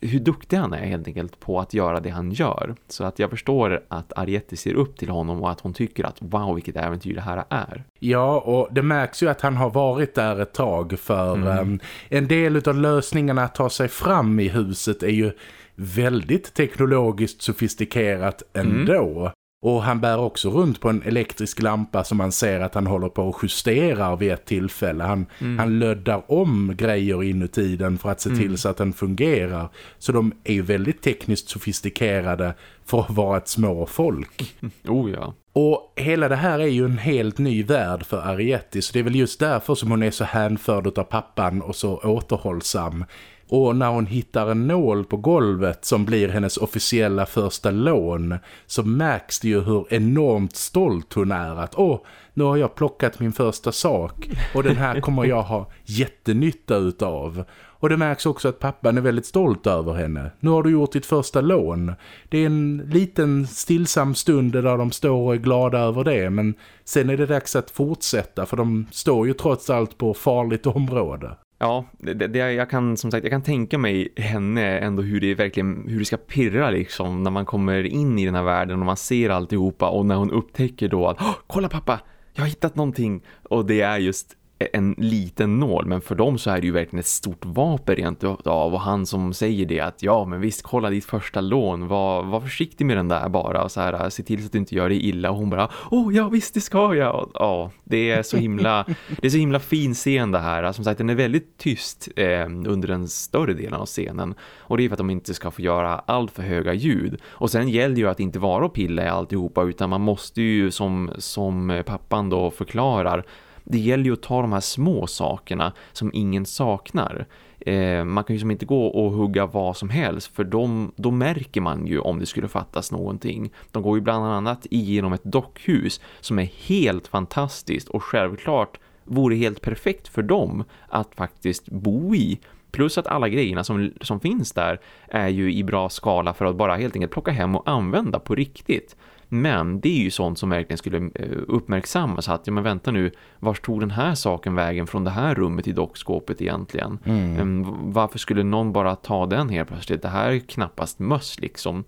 hur duktig han är helt enkelt på att göra det han gör. Så att jag förstår att Arietti ser upp till honom och att hon tycker att wow vilket äventyr det här är. Ja och det märks ju att han har varit där ett tag för mm. um, en del av lösningarna att ta sig fram i huset är ju väldigt teknologiskt sofistikerat ändå. Mm. Och han bär också runt på en elektrisk lampa som man ser att han håller på och justerar vid ett tillfälle. Han, mm. han löddar om grejer inuti den för att se till mm. så att den fungerar. Så de är ju väldigt tekniskt sofistikerade för att vara ett små folk. Oh ja. Och hela det här är ju en helt ny värld för Arietti så det är väl just därför som hon är så hänförd av pappan och så återhållsam. Och när hon hittar en nål på golvet som blir hennes officiella första lån så märks det ju hur enormt stolt hon är att åh, nu har jag plockat min första sak och den här kommer jag ha jättenytta utav. Och det märks också att pappan är väldigt stolt över henne. Nu har du gjort ditt första lån. Det är en liten stillsam stund där de står och är glada över det. Men sen är det dags att fortsätta för de står ju trots allt på farligt område. Ja, det, det, jag kan som sagt jag kan tänka mig henne ändå hur det verkligen hur det ska pirra liksom när man kommer in i den här världen och man ser alltihopa och när hon upptäcker då att kolla pappa, jag har hittat någonting. Och det är just en liten nål men för dem så är det ju verkligen ett stort vapen rent av och han som säger det att ja men visst kolla ditt första lån. Var, var försiktig med den där bara och så här se till så att du inte gör det illa. Och hon bara åh ja visst det ska jag. Och, ja det är så himla det är så himla fin scen det här. Som sagt den är väldigt tyst eh, under den större delen av scenen. Och det är för att de inte ska få göra allt för höga ljud. Och sen gäller ju att inte vara och pilla i alltihopa utan man måste ju som, som pappan då förklarar det gäller ju att ta de här små sakerna som ingen saknar. Eh, man kan ju som inte gå och hugga vad som helst för de, då märker man ju om det skulle fattas någonting. De går ju bland annat igenom ett dockhus som är helt fantastiskt och självklart vore helt perfekt för dem att faktiskt bo i. Plus att alla grejerna som, som finns där är ju i bra skala för att bara helt enkelt plocka hem och använda på riktigt. Men det är ju sånt som verkligen skulle eh, uppmärksammas att, ja men vänta nu, vart tog den här saken vägen från det här rummet i dockskåpet egentligen? Mm. Ehm, varför skulle någon bara ta den helt plötsligt? Det här är knappast möss liksom.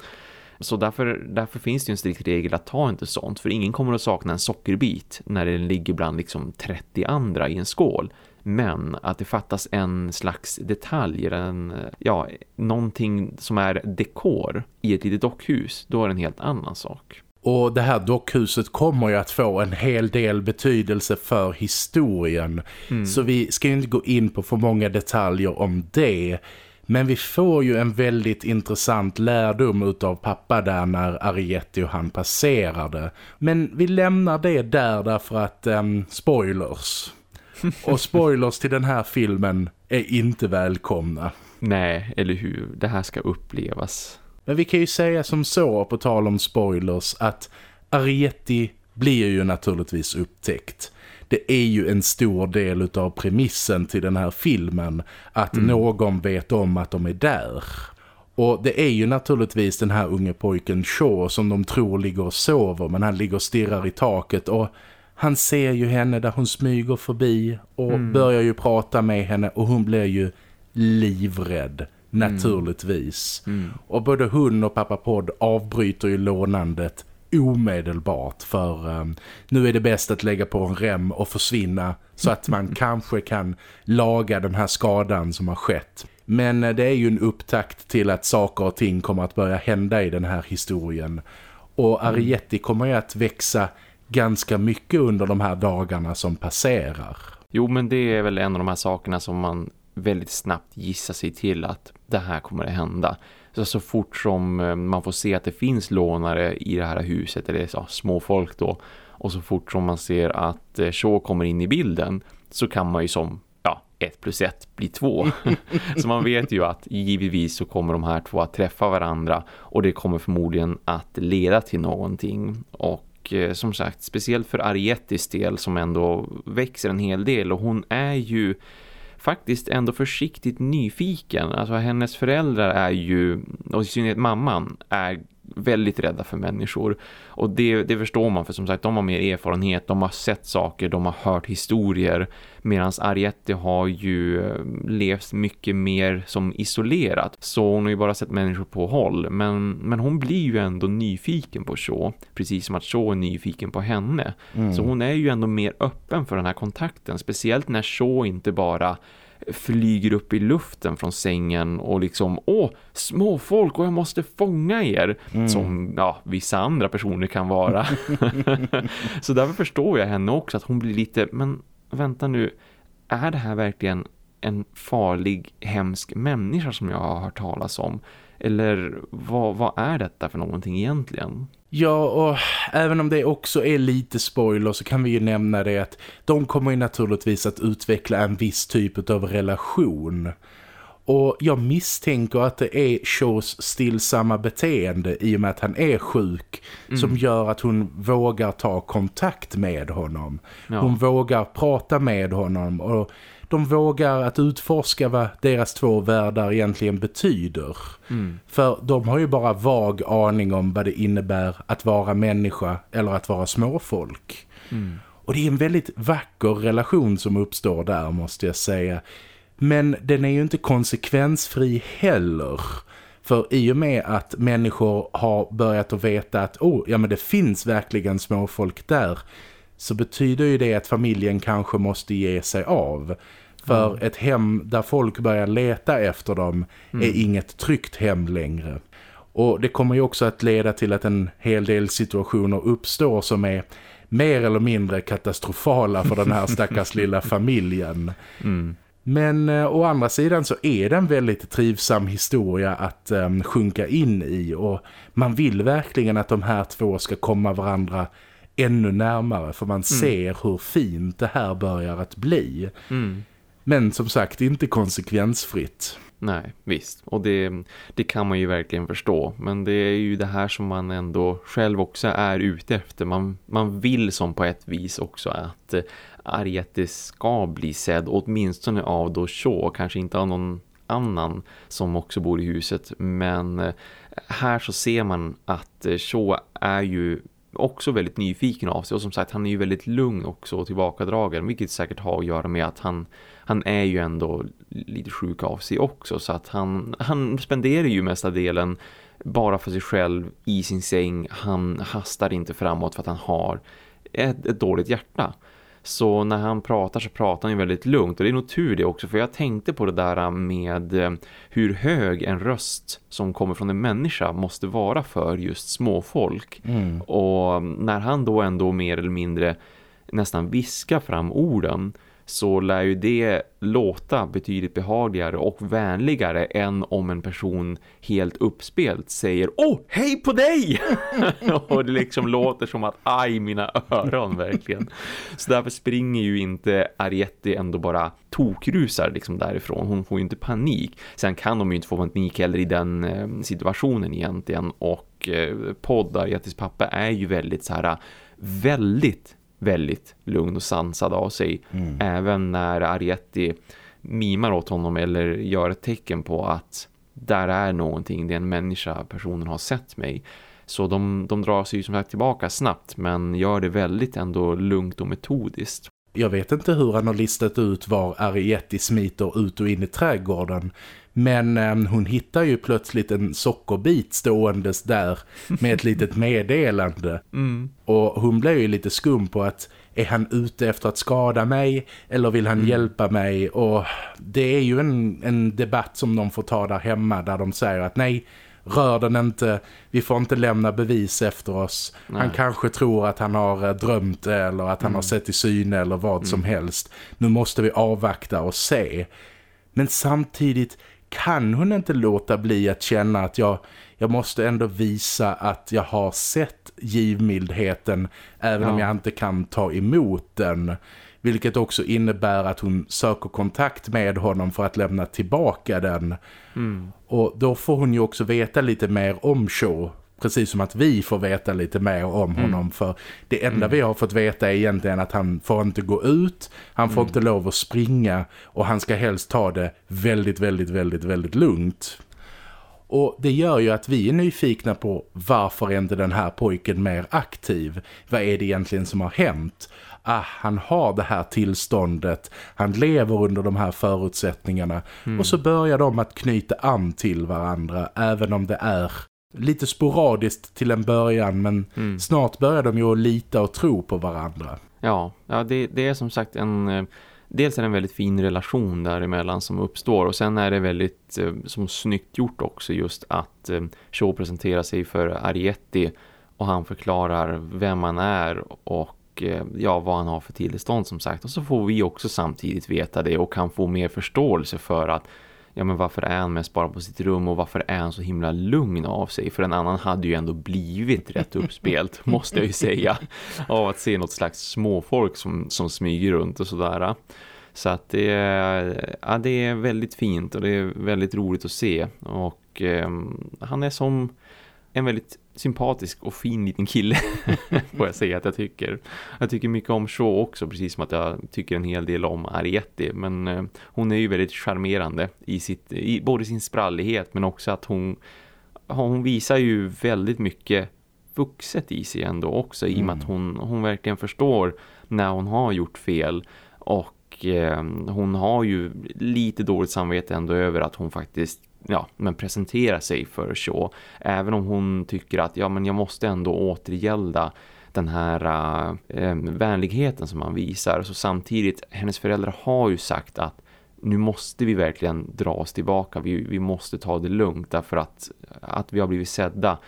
Så därför, därför finns det ju en strikt regel att ta inte sånt. För ingen kommer att sakna en sockerbit när den ligger bland liksom 30 andra i en skål. Men att det fattas en slags detalj, en, ja, någonting som är dekor i ett litet dockhus, då är det en helt annan sak. Och det här dockhuset kommer ju att få en hel del betydelse för historien. Mm. Så vi ska inte gå in på för många detaljer om det. Men vi får ju en väldigt intressant lärdom utav pappa där när Arietti och han passerade. Men vi lämnar det där därför att, um, spoilers. Och spoilers till den här filmen är inte välkomna. Nej, eller hur? Det här ska upplevas. Men vi kan ju säga som så, på tal om spoilers, att Arietti blir ju naturligtvis upptäckt. Det är ju en stor del av premissen till den här filmen att mm. någon vet om att de är där. Och det är ju naturligtvis den här unge pojken Shaw som de tror ligger och sover men han ligger och stirrar i taket och han ser ju henne där hon smyger förbi och mm. börjar ju prata med henne och hon blir ju livrädd naturligtvis. Mm. Mm. Och både hon och pappa Podd avbryter ju lånandet omedelbart för um, nu är det bäst att lägga på en rem och försvinna så att man kanske kan laga den här skadan som har skett. Men uh, det är ju en upptakt till att saker och ting kommer att börja hända i den här historien. Och mm. Arietti kommer ju att växa ganska mycket under de här dagarna som passerar. Jo men det är väl en av de här sakerna som man väldigt snabbt gissa sig till att det här kommer att hända. Så, så fort som eh, man får se att det finns lånare i det här huset, eller ja, småfolk då, och så fort som man ser att eh, Shaw kommer in i bilden så kan man ju som ja, ett plus ett blir två. så man vet ju att givetvis så kommer de här två att träffa varandra och det kommer förmodligen att leda till någonting. Och eh, som sagt, speciellt för Ariettis del som ändå växer en hel del och hon är ju faktiskt ändå försiktigt nyfiken. Alltså hennes föräldrar är ju, och i synnerhet mamman, är väldigt rädda för människor. Och det, det förstår man för som sagt, de har mer erfarenhet, de har sett saker, de har hört historier. Medan Ariette har ju eh, levt mycket mer som isolerat. Så hon har ju bara sett människor på håll. Men, men hon blir ju ändå nyfiken på Shaw. Precis som att Shaw är nyfiken på henne. Mm. Så hon är ju ändå mer öppen för den här kontakten. Speciellt när Shaw inte bara flyger upp i luften från sängen och liksom, åh, småfolk och jag måste fånga er. Mm. Som, ja, vissa andra personer kan vara. så därför förstår jag henne också att hon blir lite, men vänta nu, är det här verkligen en farlig, hemsk människa som jag har hört talas om? Eller vad, vad är detta för någonting egentligen? Ja, och även om det också är lite spoiler så kan vi ju nämna det att de kommer ju naturligtvis att utveckla en viss typ av relation. Och jag misstänker att det är Shaws stillsamma beteende i och med att han är sjuk mm. som gör att hon vågar ta kontakt med honom. Ja. Hon vågar prata med honom och de vågar att utforska vad deras två världar egentligen betyder. Mm. För de har ju bara vag aning om vad det innebär att vara människa eller att vara småfolk. Mm. Och det är en väldigt vacker relation som uppstår där måste jag säga. Men den är ju inte konsekvensfri heller. För i och med att människor har börjat att veta att oh, ja, men det finns verkligen småfolk där så betyder ju det att familjen kanske måste ge sig av. För mm. ett hem där folk börjar leta efter dem mm. är inget tryggt hem längre. Och det kommer ju också att leda till att en hel del situationer uppstår som är mer eller mindre katastrofala för den här stackars lilla familjen. Mm. Men eh, å andra sidan så är det en väldigt trivsam historia att eh, sjunka in i och man vill verkligen att de här två ska komma varandra ännu närmare för man mm. ser hur fint det här börjar att bli. Mm. Men som sagt, inte konsekvensfritt. Nej, visst. Och det, det kan man ju verkligen förstå. Men det är ju det här som man ändå själv också är ute efter. Man, man vill som på ett vis också att eh, Ariete ska bli sedd åtminstone av då Shaw. Kanske inte av någon annan som också bor i huset. Men eh, här så ser man att så Shaw är ju också väldigt nyfiken av sig och som sagt han är ju väldigt lugn också och tillbakadragen vilket säkert har att göra med att han, han är ju ändå lite sjuk av sig också så att han, han spenderar ju mesta delen bara för sig själv i sin säng han hastar inte framåt för att han har ett, ett dåligt hjärta så när han pratar så pratar han ju väldigt lugnt och det är nog tur det också för jag tänkte på det där med eh, hur hög en röst som kommer från en människa måste vara för just småfolk. Mm. Och när han då ändå mer eller mindre nästan viskar fram orden så lär ju det låta betydligt behagligare och vänligare än om en person helt uppspelt säger Åh, oh, hej på dig! och det liksom låter som att aj mina öron verkligen. Så därför springer ju inte Arietti ändå bara tokrusar liksom därifrån. Hon får ju inte panik. Sen kan de ju inte få panik heller i den eh, situationen egentligen och eh, podd Ariettis pappa är ju väldigt så här väldigt väldigt lugn och sansad av sig. Mm. Även när Arietti mimar åt honom eller gör ett tecken på att där är någonting, det är en människa, personen har sett mig. Så de, de drar sig ju som sagt tillbaka snabbt men gör det väldigt ändå lugnt och metodiskt. Jag vet inte hur han har listat ut var Arietti smiter ut och in i trädgården men eh, hon hittar ju plötsligt en sockerbit ståendes där med ett litet meddelande. Mm. Och hon blir ju lite skum på att är han ute efter att skada mig eller vill han mm. hjälpa mig? Och det är ju en, en debatt som de får ta där hemma där de säger att nej, rör den inte, vi får inte lämna bevis efter oss. Nej. Han kanske tror att han har eh, drömt eller att han mm. har sett i syne eller vad mm. som helst. Nu måste vi avvakta och se. Men samtidigt kan hon inte låta bli att känna att jag, jag måste ändå visa att jag har sett givmildheten även ja. om jag inte kan ta emot den. Vilket också innebär att hon söker kontakt med honom för att lämna tillbaka den. Mm. Och då får hon ju också veta lite mer om Shaw Precis som att vi får veta lite mer om mm. honom för det enda mm. vi har fått veta är egentligen att han får inte gå ut, han får mm. inte lov att springa och han ska helst ta det väldigt, väldigt, väldigt, väldigt lugnt. Och det gör ju att vi är nyfikna på varför är inte den här pojken mer aktiv? Vad är det egentligen som har hänt? Ah, han har det här tillståndet, han lever under de här förutsättningarna mm. och så börjar de att knyta an till varandra även om det är lite sporadiskt till en början men mm. snart börjar de ju att lita och tro på varandra. Ja, ja det, det är som sagt en... Eh, dels är det en väldigt fin relation däremellan som uppstår och sen är det väldigt eh, som snyggt gjort också just att eh, Shaw presenterar sig för Arietti och han förklarar vem han är och ja, vad han har för tillstånd som sagt. Och så får vi också samtidigt veta det och kan få mer förståelse för att ja men varför är han mest bara på sitt rum och varför är han så himla lugn av sig? För en annan hade ju ändå blivit rätt uppspelt, måste jag ju säga, av att se något slags småfolk som, som smyger runt och sådär. Så att det är, ja, det är väldigt fint och det är väldigt roligt att se. Och eh, han är som en väldigt sympatisk och fin liten kille får jag säga att jag tycker. Jag tycker mycket om Shaw också precis som att jag tycker en hel del om Arietti men eh, hon är ju väldigt charmerande i sitt i både sin sprallighet men också att hon hon visar ju väldigt mycket vuxet i sig ändå också i och med att mm. hon, hon verkligen förstår när hon har gjort fel och eh, hon har ju lite dåligt samvete ändå över att hon faktiskt ja, men presentera sig för Shaw. Även om hon tycker att ja, men jag måste ändå återgälda den här äh, vänligheten som han visar. Så samtidigt, hennes föräldrar har ju sagt att nu måste vi verkligen dra oss tillbaka. Vi, vi måste ta det lugnt därför att, att vi har blivit sedda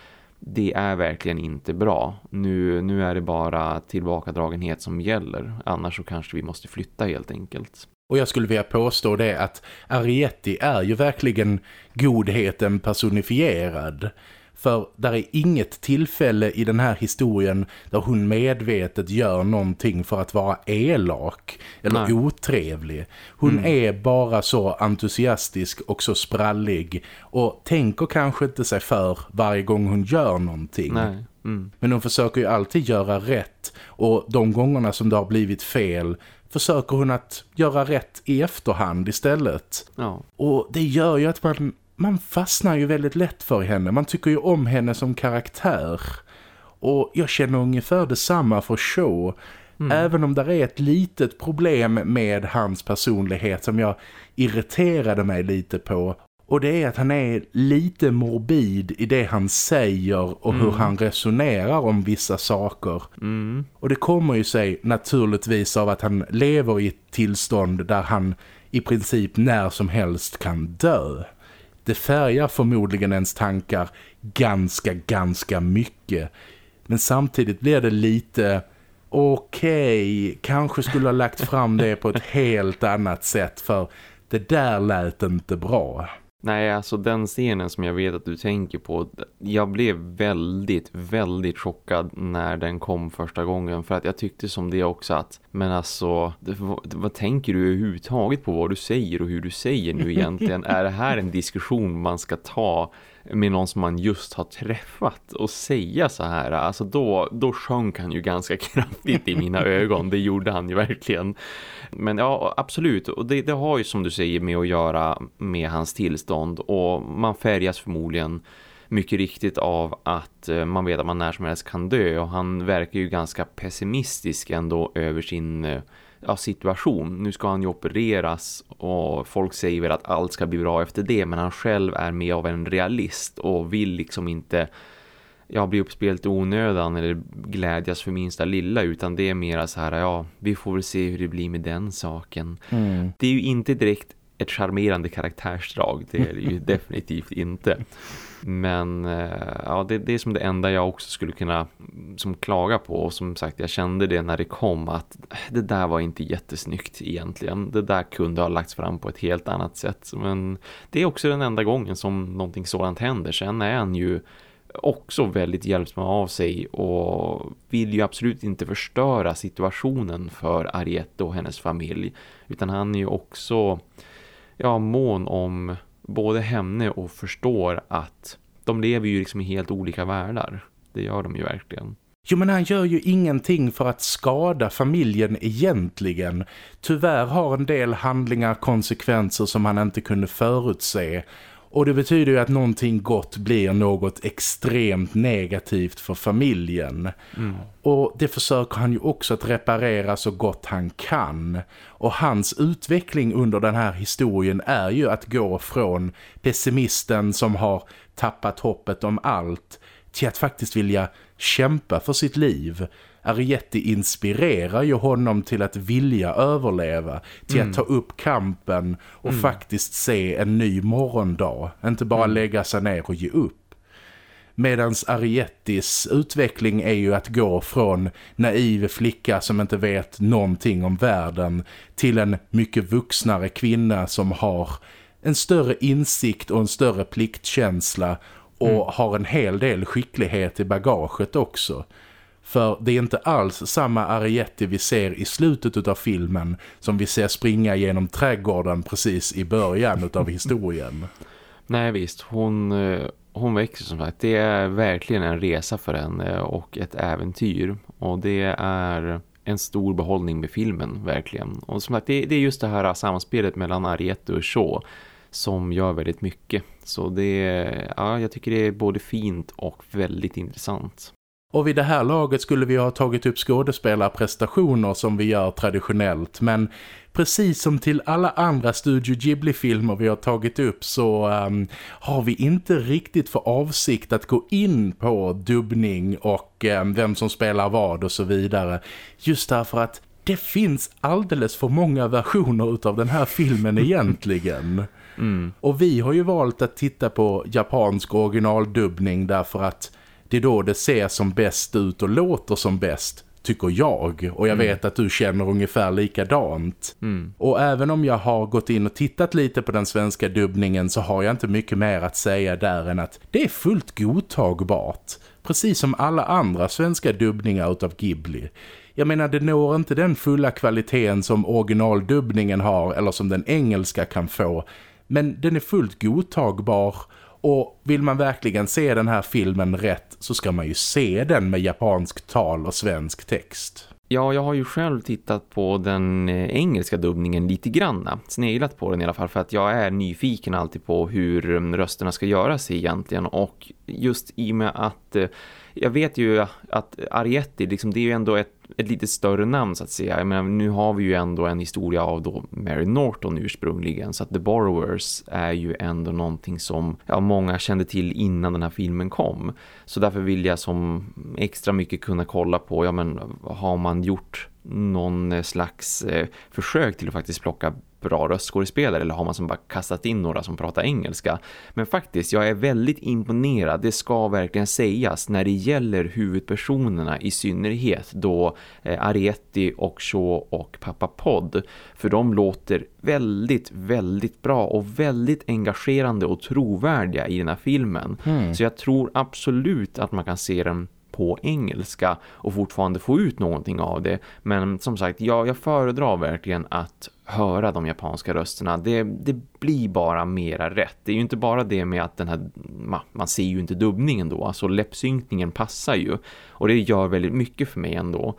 det är verkligen inte bra. Nu, nu är det bara tillbakadragenhet som gäller. Annars så kanske vi måste flytta helt enkelt. Och jag skulle vilja påstå det att Arietti är ju verkligen godheten personifierad. För där är inget tillfälle i den här historien där hon medvetet gör någonting för att vara elak eller Nej. otrevlig. Hon mm. är bara så entusiastisk och så sprallig och tänker kanske inte sig för varje gång hon gör någonting. Mm. Men hon försöker ju alltid göra rätt och de gångerna som det har blivit fel försöker hon att göra rätt i efterhand istället. Ja. Och det gör ju att man, man fastnar ju väldigt lätt för henne. Man tycker ju om henne som karaktär. Och jag känner ungefär detsamma för Shaw. Mm. Även om det är ett litet problem med hans personlighet som jag irriterade mig lite på. Och det är att han är lite morbid i det han säger och mm. hur han resonerar om vissa saker. Mm. Och det kommer ju sig naturligtvis av att han lever i ett tillstånd där han i princip när som helst kan dö. Det färgar förmodligen ens tankar ganska, ganska mycket. Men samtidigt blir det lite... Okej, okay, kanske skulle ha lagt fram det på ett helt annat sätt för det där lät inte bra. Nej, alltså den scenen som jag vet att du tänker på, jag blev väldigt, väldigt chockad när den kom första gången. För att jag tyckte som det också att, men alltså, det, vad, vad tänker du överhuvudtaget på vad du säger och hur du säger nu egentligen? Är det här en diskussion man ska ta med någon som man just har träffat och säga så här, alltså då, då sjönk han ju ganska kraftigt i mina ögon, det gjorde han ju verkligen. Men ja, absolut, och det, det har ju som du säger med att göra med hans tillstånd. Och man färgas förmodligen mycket riktigt av att eh, man vet att man när som helst kan dö. Och han verkar ju ganska pessimistisk ändå över sin eh, ja, situation. Nu ska han ju opereras och folk säger väl att allt ska bli bra efter det men han själv är mer av en realist och vill liksom inte ja, bli uppspelt i onödan eller glädjas för minsta lilla utan det är mera så här, ja, vi får väl se hur det blir med den saken. Mm. Det är ju inte direkt ett charmerande karaktärsdrag, det är det ju definitivt inte. Men eh, ja, det, det är som det enda jag också skulle kunna som klaga på. Och som sagt, jag kände det när det kom att det där var inte jättesnyggt egentligen. Det där kunde ha lagts fram på ett helt annat sätt. Men det är också den enda gången som någonting sådant händer. Sen är han ju också väldigt hjälpsam av sig och vill ju absolut inte förstöra situationen för Ariette och hennes familj. Utan han är ju också ja, mån om både henne och förstår att de lever ju liksom i helt olika världar. Det gör de ju verkligen. Jo men han gör ju ingenting för att skada familjen egentligen. Tyvärr har en del handlingar konsekvenser som han inte kunde förutse. Och det betyder ju att någonting gott blir något extremt negativt för familjen. Mm. Och det försöker han ju också att reparera så gott han kan. Och hans utveckling under den här historien är ju att gå från pessimisten som har tappat hoppet om allt till att faktiskt vilja kämpa för sitt liv. Arietti inspirerar ju honom till att vilja överleva, till mm. att ta upp kampen och mm. faktiskt se en ny morgondag. Inte bara mm. lägga sig ner och ge upp. Medans Ariettis utveckling är ju att gå från naiv flicka som inte vet någonting om världen till en mycket vuxnare kvinna som har en större insikt och en större pliktkänsla och mm. har en hel del skicklighet i bagaget också. För det är inte alls samma Arietti vi ser i slutet av filmen som vi ser springa genom trädgården precis i början av historien. Nej visst, hon, eh, hon växer som sagt. Det är verkligen en resa för henne och ett äventyr. Och det är en stor behållning med filmen, verkligen. Och som sagt, det, det är just det här samspelet mellan Arietti och Shaw som gör väldigt mycket. Så det, ja, jag tycker det är både fint och väldigt intressant. Och vid det här laget skulle vi ha tagit upp skådespelarprestationer som vi gör traditionellt. Men precis som till alla andra Studio Ghibli-filmer vi har tagit upp så um, har vi inte riktigt för avsikt att gå in på dubbning och um, vem som spelar vad och så vidare. Just därför att det finns alldeles för många versioner av den här filmen egentligen. Mm. Och vi har ju valt att titta på japansk originaldubbning därför att det är då det ser som bäst ut och låter som bäst tycker jag. Och jag mm. vet att du känner ungefär likadant. Mm. Och även om jag har gått in och tittat lite på den svenska dubbningen så har jag inte mycket mer att säga där än att det är fullt godtagbart. Precis som alla andra svenska dubbningar utav Ghibli. Jag menar det når inte den fulla kvaliteten som originaldubbningen har eller som den engelska kan få. Men den är fullt godtagbar och vill man verkligen se den här filmen rätt så ska man ju se den med japansk tal och svensk text. Ja, jag har ju själv tittat på den eh, engelska dubbningen lite granna. Sneglat på den i alla fall för att jag är nyfiken alltid på hur mm, rösterna ska göras egentligen. Och just i och med att eh, jag vet ju att Arietti, liksom, det är ju ändå ett ett lite större namn så att säga. Jag menar, nu har vi ju ändå en historia av då Mary Norton ursprungligen så att The Borrowers är ju ändå någonting som ja, många kände till innan den här filmen kom. Så därför vill jag som extra mycket kunna kolla på, ja men har man gjort någon slags eh, försök till att faktiskt plocka bra röstskådespelare eller har man som bara kastat in några som pratar engelska. Men faktiskt, jag är väldigt imponerad, det ska verkligen sägas när det gäller huvudpersonerna i synnerhet då eh, Arietti och Shaw och Pappa Podd. För de låter väldigt, väldigt bra och väldigt engagerande och trovärdiga i den här filmen. Mm. Så jag tror absolut att man kan se den på engelska och fortfarande få ut någonting av det. Men som sagt, jag, jag föredrar verkligen att höra de japanska rösterna. Det, det blir bara mera rätt. Det är ju inte bara det med att den här, man ser ju inte dubbningen då, alltså läppsynkningen passar ju. Och det gör väldigt mycket för mig ändå.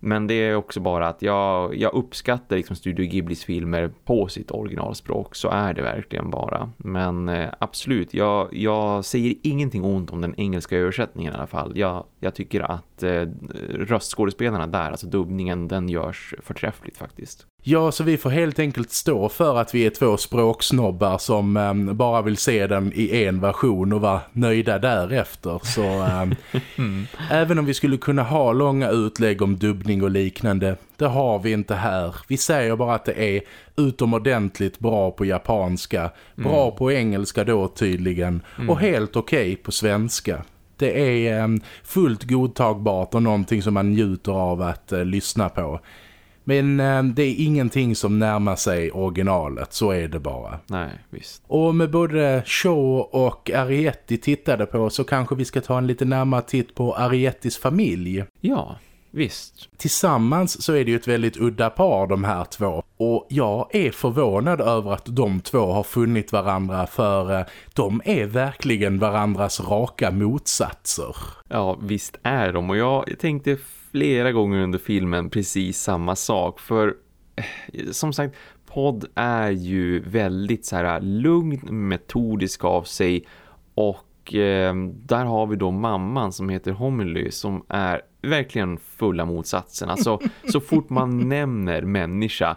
Men det är också bara att jag, jag uppskattar liksom Studio Ghiblis filmer på sitt originalspråk. Så är det verkligen bara. Men eh, absolut, jag, jag säger ingenting ont om den engelska översättningen i alla fall. Jag, jag tycker att eh, röstskådespelarna där, alltså dubbningen, den görs förträffligt faktiskt. Ja, så vi får helt enkelt stå för att vi är två språksnobbar som um, bara vill se den i en version och vara nöjda därefter. Så um, mm. även om vi skulle kunna ha långa utlägg om dubbning och liknande, det har vi inte här. Vi säger bara att det är utomordentligt bra på japanska, bra mm. på engelska då tydligen mm. och helt okej okay på svenska. Det är um, fullt godtagbart och någonting som man njuter av att uh, lyssna på. Men eh, det är ingenting som närmar sig originalet, så är det bara. Nej, visst. Och med både Shaw och Arietti tittade på så kanske vi ska ta en lite närmare titt på Ariettis familj. Ja, Visst. Tillsammans så är det ju ett väldigt udda par de här två. Och jag är förvånad över att de två har funnit varandra för eh, de är verkligen varandras raka motsatser. Ja, visst är de. Och jag tänkte flera gånger under filmen precis samma sak. För eh, som sagt, podd är ju väldigt så här lugn, metodisk av sig och eh, där har vi då mamman som heter Homily som är verkligen fulla motsatsen. Alltså så fort man nämner människa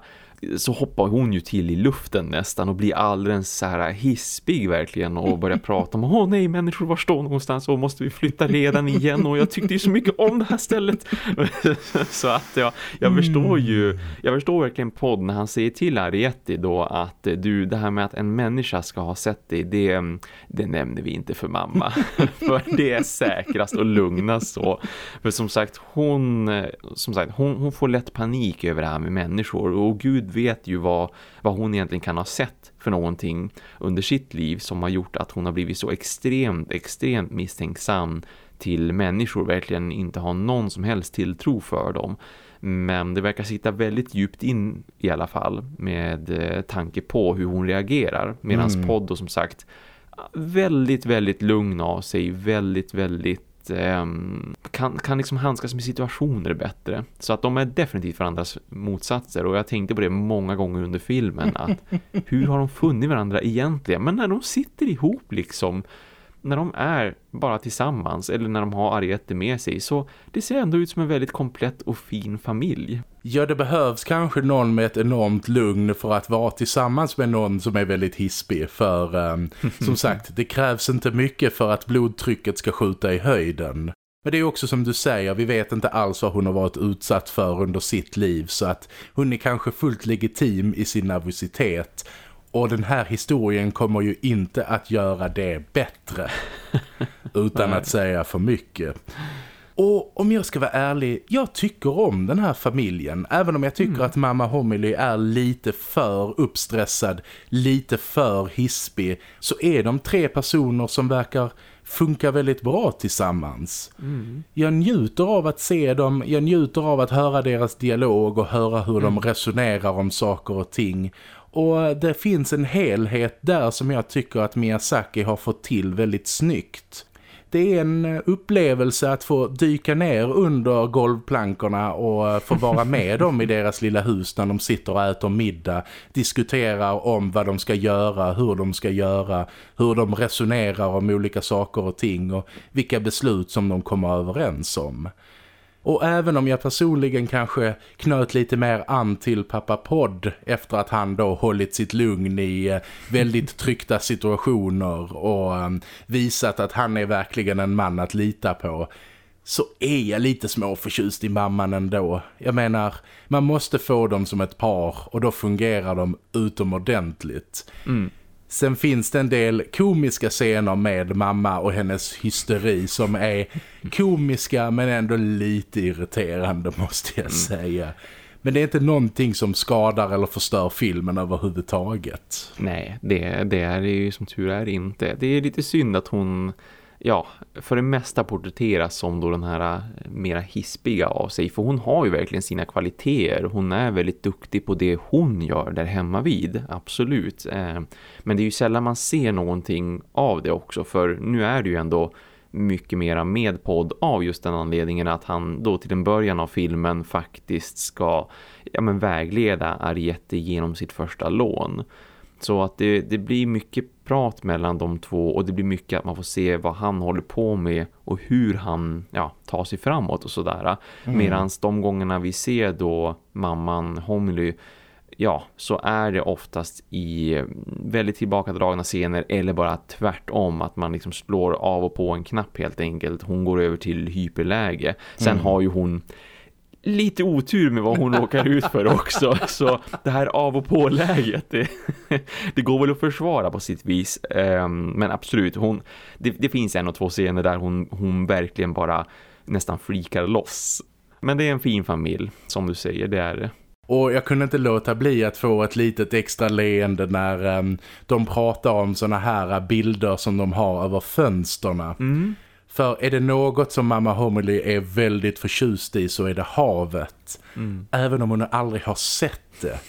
så hoppar hon ju till i luften nästan och blir alldeles så här hispig verkligen och börjar prata om åh nej människor var står någonstans? Och måste vi flytta redan igen? Och jag tyckte ju så mycket om det här stället. Så att jag, jag förstår ju jag förstår verkligen podd när han säger till Arietti då att du det här med att en människa ska ha sett dig det, det nämner vi inte för mamma. För det är säkrast och lugnast så. För som sagt hon som sagt hon, hon får lätt panik över det här med människor. Och gud gud vet ju vad, vad hon egentligen kan ha sett för någonting under sitt liv som har gjort att hon har blivit så extremt, extremt misstänksam till människor verkligen inte har någon som helst tilltro för dem. Men det verkar sitta väldigt djupt in i alla fall med eh, tanke på hur hon reagerar. Medan mm. podd och som sagt väldigt, väldigt lugn av sig. Väldigt, väldigt eh, kan, kan liksom handskas med situationer bättre. Så att de är definitivt varandras motsatser. Och jag tänkte på det många gånger under filmen. att Hur har de funnit varandra egentligen? Men när de sitter ihop liksom när de är bara tillsammans eller när de har Ariette med sig så det ser ändå ut som en väldigt komplett och fin familj. Ja, det behövs kanske någon med ett enormt lugn för att vara tillsammans med någon som är väldigt hispig för um, som sagt, det krävs inte mycket för att blodtrycket ska skjuta i höjden. Men det är också som du säger, vi vet inte alls vad hon har varit utsatt för under sitt liv så att hon är kanske fullt legitim i sin nervositet och den här historien kommer ju inte att göra det bättre. utan att säga för mycket. Och om jag ska vara ärlig, jag tycker om den här familjen. Även om jag tycker mm. att mamma Homily är lite för uppstressad, lite för hispig. Så är de tre personer som verkar funka väldigt bra tillsammans. Mm. Jag njuter av att se dem, jag njuter av att höra deras dialog och höra hur mm. de resonerar om saker och ting. Och det finns en helhet där som jag tycker att Miyazaki har fått till väldigt snyggt. Det är en upplevelse att få dyka ner under golvplankorna och få vara med dem i deras lilla hus när de sitter och äter middag. Diskuterar om vad de ska göra, hur de ska göra, hur de resonerar om olika saker och ting och vilka beslut som de kommer överens om. Och även om jag personligen kanske knöt lite mer an till pappa Podd efter att han då hållit sitt lugn i eh, väldigt tryckta situationer och um, visat att han är verkligen en man att lita på så är jag lite småförtjust i mamman ändå. Jag menar, man måste få dem som ett par och då fungerar de utomordentligt. Mm. Sen finns det en del komiska scener med mamma och hennes hysteri som är komiska men ändå lite irriterande måste jag mm. säga. Men det är inte någonting som skadar eller förstör filmen överhuvudtaget. Nej, det, det är det ju som tur är inte. Det är lite synd att hon ja, för det mesta porträtteras som då den här eh, mera hispiga av sig. För hon har ju verkligen sina kvaliteter. Hon är väldigt duktig på det hon gör där hemma vid. Absolut. Eh, men det är ju sällan man ser någonting av det också. För nu är det ju ändå mycket mera med podd av just den anledningen att han då till en början av filmen faktiskt ska ja, men vägleda Ariette genom sitt första lån. Så att det, det blir mycket prat mellan de två och det blir mycket att man får se vad han håller på med och hur han ja, tar sig framåt och sådär. Mm. Medan de gångerna vi ser då mamman Homily ja, så är det oftast i väldigt tillbakadragna scener eller bara tvärtom att man liksom slår av och på en knapp helt enkelt. Hon går över till hyperläge. Sen mm. har ju hon lite otur med vad hon råkar ut för också. Så det här av och på-läget, det, det, går väl att försvara på sitt vis. Um, men absolut, hon, det, det, finns en och två scener där hon, hon verkligen bara nästan flikar loss. Men det är en fin familj, som du säger, det är det. Och jag kunde inte låta bli att få ett litet extra leende när um, de pratar om såna här bilder som de har över fönsterna. Mm. För är det något som Mamma Homily är väldigt förtjust i så är det havet. Mm. Även om hon aldrig har sett det.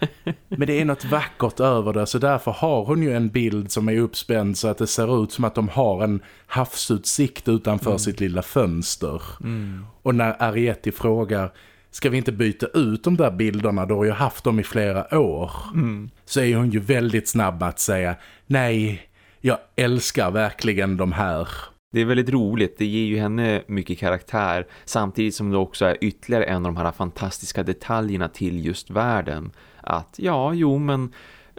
Men det är något vackert över det så därför har hon ju en bild som är uppspänd så att det ser ut som att de har en havsutsikt utanför mm. sitt lilla fönster. Mm. Och när Arietti frågar ska vi inte byta ut de där bilderna då jag haft dem i flera år mm. så är hon ju väldigt snabb att säga nej, jag älskar verkligen de här det är väldigt roligt, det ger ju henne mycket karaktär samtidigt som det också är ytterligare en av de här fantastiska detaljerna till just världen. Att ja, jo men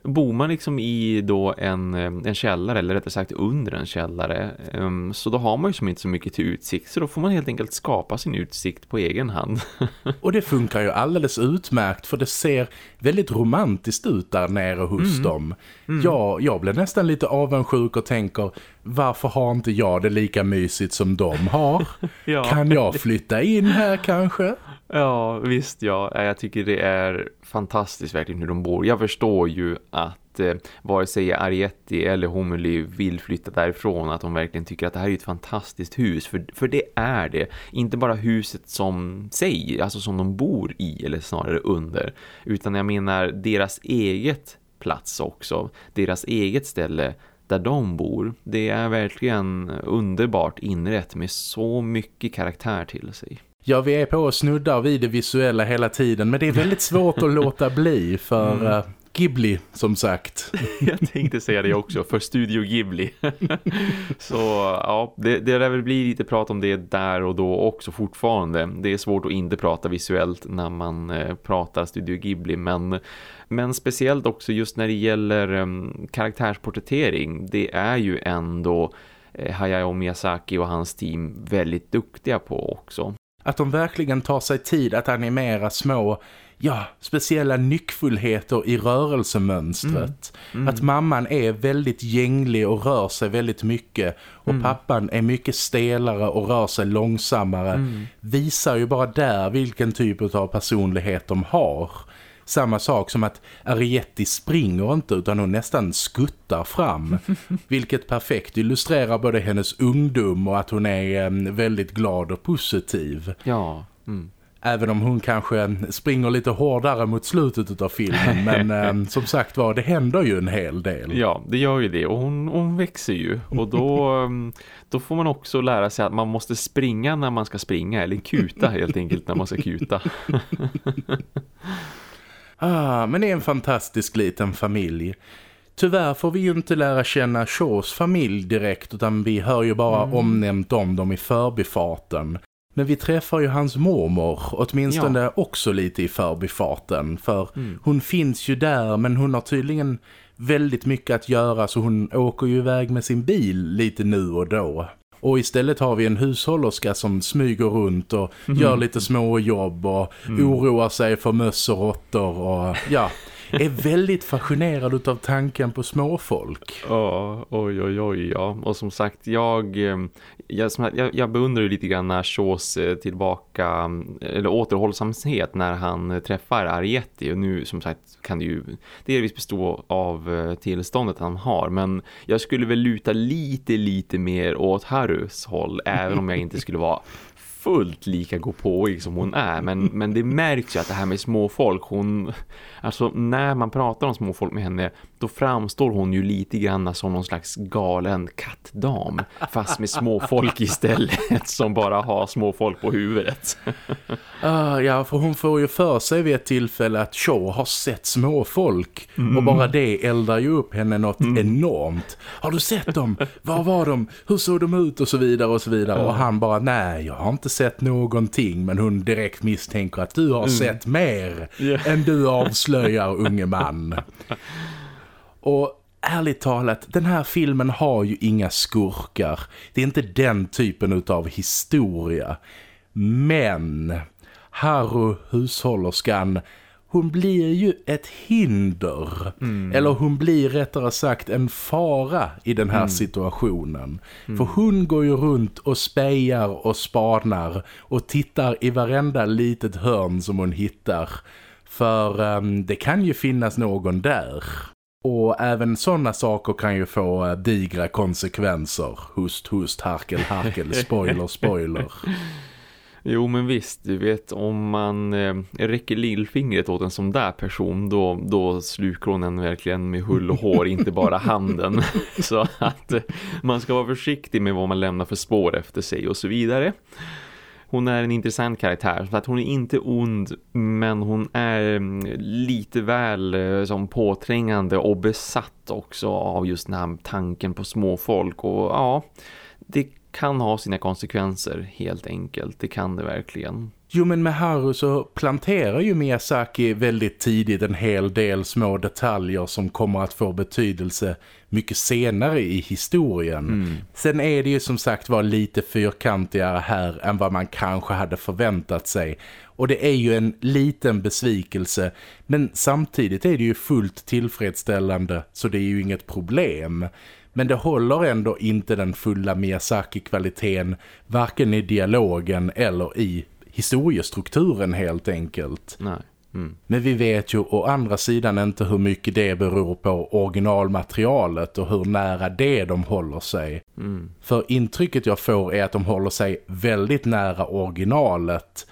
bor man liksom i då en, eh, en källare eller rättare sagt under en källare um, så då har man ju som inte så mycket till utsikt så då får man helt enkelt skapa sin utsikt på egen hand. och det funkar ju alldeles utmärkt för det ser väldigt romantiskt ut där nere hos mm. dem. Mm. Jag, jag blir nästan lite avundsjuk och tänker varför har inte jag det lika mysigt som de har? ja. Kan jag flytta in här kanske? Ja, visst ja. Jag tycker det är fantastiskt verkligen hur de bor. Jag förstår ju att eh, vare sig Arietti eller Homely vill flytta därifrån. Att de verkligen tycker att det här är ett fantastiskt hus. För, för det är det. Inte bara huset som sig, alltså som de bor i eller snarare under. Utan jag menar deras eget plats också. Deras eget ställe där de bor. Det är verkligen underbart inrätt med så mycket karaktär till sig. Ja, vi är på och snuddar vid det visuella hela tiden. Men det är väldigt svårt att låta bli för mm. uh, Ghibli, som sagt. Jag tänkte säga det också, för Studio Ghibli. Så ja, det, det lär väl bli lite prat om det där och då också fortfarande. Det är svårt att inte prata visuellt när man eh, pratar Studio Ghibli. Men, men speciellt också just när det gäller um, karaktärsporträttering. Det är ju ändå eh, Hayao Miyazaki och hans team väldigt duktiga på också. Att de verkligen tar sig tid att animera små, ja, speciella nyckfullheter i rörelsemönstret. Mm. Mm. Att mamman är väldigt gänglig och rör sig väldigt mycket. Och mm. pappan är mycket stelare och rör sig långsammare. Mm. Visar ju bara där vilken typ av personlighet de har. Samma sak som att Arietti springer inte utan hon nästan skuttar fram. vilket perfekt illustrerar både hennes ungdom och att hon är väldigt glad och positiv. Ja, mm. Även om hon kanske springer lite hårdare mot slutet av filmen. Men eh, som sagt var, det händer ju en hel del. Ja, det gör ju det. Och hon, hon växer ju. Och då, då får man också lära sig att man måste springa när man ska springa. Eller kuta helt enkelt när man ska kuta. Ah, men det är en fantastisk liten familj. Tyvärr får vi ju inte lära känna Shaws familj direkt utan vi hör ju bara mm. omnämnt om dem i förbifarten. Men vi träffar ju hans mormor, åtminstone ja. också lite i förbifarten. För mm. hon finns ju där men hon har tydligen väldigt mycket att göra så hon åker ju iväg med sin bil lite nu och då. Och istället har vi en hushållerska som smyger runt och mm. gör lite små jobb och mm. oroar sig för möss och råttor och ja, är väldigt fascinerad av tanken på småfolk. Ja, oj oj oj ja. Och som sagt, jag, eh, jag, jag, jag beundrar ju lite grann när Shaws eh, tillbaka, eh, eller återhållsamhet när han träffar Arietti. Och nu som sagt kan det ju delvis bestå av tillståndet han har. Men jag skulle väl luta lite, lite mer åt Harus håll. Även om jag inte skulle vara fullt lika gå på som hon är. Men, men det märks ju att det här med småfolk, hon, alltså när man pratar om småfolk med henne, då framstår hon ju lite grann som någon slags galen kattdam. Fast med småfolk istället som bara har småfolk på huvudet. uh, ja, för hon får ju för sig vid ett tillfälle att Shaw har sett småfolk. Mm. Och bara det eldar ju upp henne något mm. enormt. Har du sett dem? Var var de? Hur såg de ut? Och så vidare och så vidare. Och han bara, nej jag har inte sett någonting. Men hon direkt misstänker att du har mm. sett mer yeah. än du avslöjar unge man. Och ärligt talat, den här filmen har ju inga skurkar. Det är inte den typen av historia. Men Haru, hushållerskan, hon blir ju ett hinder. Mm. Eller hon blir rättare sagt en fara i den här mm. situationen. Mm. För hon går ju runt och spejar och spanar och tittar i varenda litet hörn som hon hittar. För um, det kan ju finnas någon där. Och även sådana saker kan ju få uh, digra konsekvenser. Hust, hust, harkel, harkel, spoiler, spoiler. Jo men visst, du vet om man eh, räcker lillfingret åt en sån där person då, då slukar hon en verkligen med hull och hår, inte bara handen. Så att eh, man ska vara försiktig med vad man lämnar för spår efter sig och så vidare. Hon är en intressant karaktär, så att hon är inte ond men hon är mm, lite väl eh, som påträngande och besatt också av just den här tanken på småfolk och ja, det kan ha sina konsekvenser helt enkelt. Det kan det verkligen. Jo men med Haru så planterar ju Miyazaki väldigt tidigt en hel del små detaljer som kommer att få betydelse mycket senare i historien. Mm. Sen är det ju som sagt var lite fyrkantigare här än vad man kanske hade förväntat sig. Och det är ju en liten besvikelse men samtidigt är det ju fullt tillfredsställande så det är ju inget problem. Men det håller ändå inte den fulla Miyazaki-kvaliteten varken i dialogen eller i historiestrukturen helt enkelt. Nej. Mm. Men vi vet ju å andra sidan inte hur mycket det beror på originalmaterialet och hur nära det de håller sig. Mm. För intrycket jag får är att de håller sig väldigt nära originalet.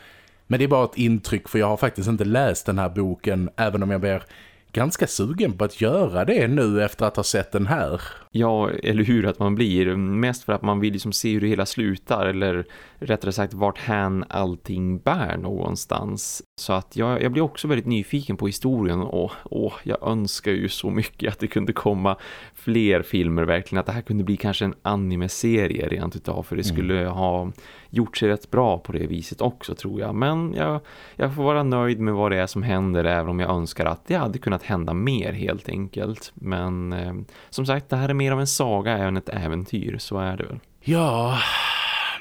Men det är bara ett intryck för jag har faktiskt inte läst den här boken även om jag ber ganska sugen på att göra det nu efter att ha sett den här. Ja, eller hur att man blir. Mest för att man vill liksom se hur det hela slutar eller rättare sagt vart hän allting bär någonstans. Så att jag, jag blir också väldigt nyfiken på historien och åh, jag önskar ju så mycket att det kunde komma fler filmer verkligen. Att det här kunde bli kanske en anime-serie rent utav för det mm. skulle mm. ha gjort sig rätt bra på det viset också tror jag. Men jag, jag får vara nöjd med vad det är som händer även om jag önskar att det hade kunnat hända mer helt enkelt. Men eh, som sagt, det här är mer av en saga än ett äventyr, så är det väl. Ja,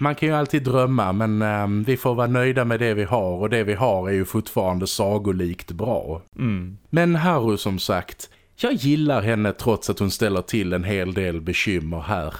man kan ju alltid drömma men um, vi får vara nöjda med det vi har och det vi har är ju fortfarande sagolikt bra. Mm. Men Haru som sagt, jag gillar henne trots att hon ställer till en hel del bekymmer här.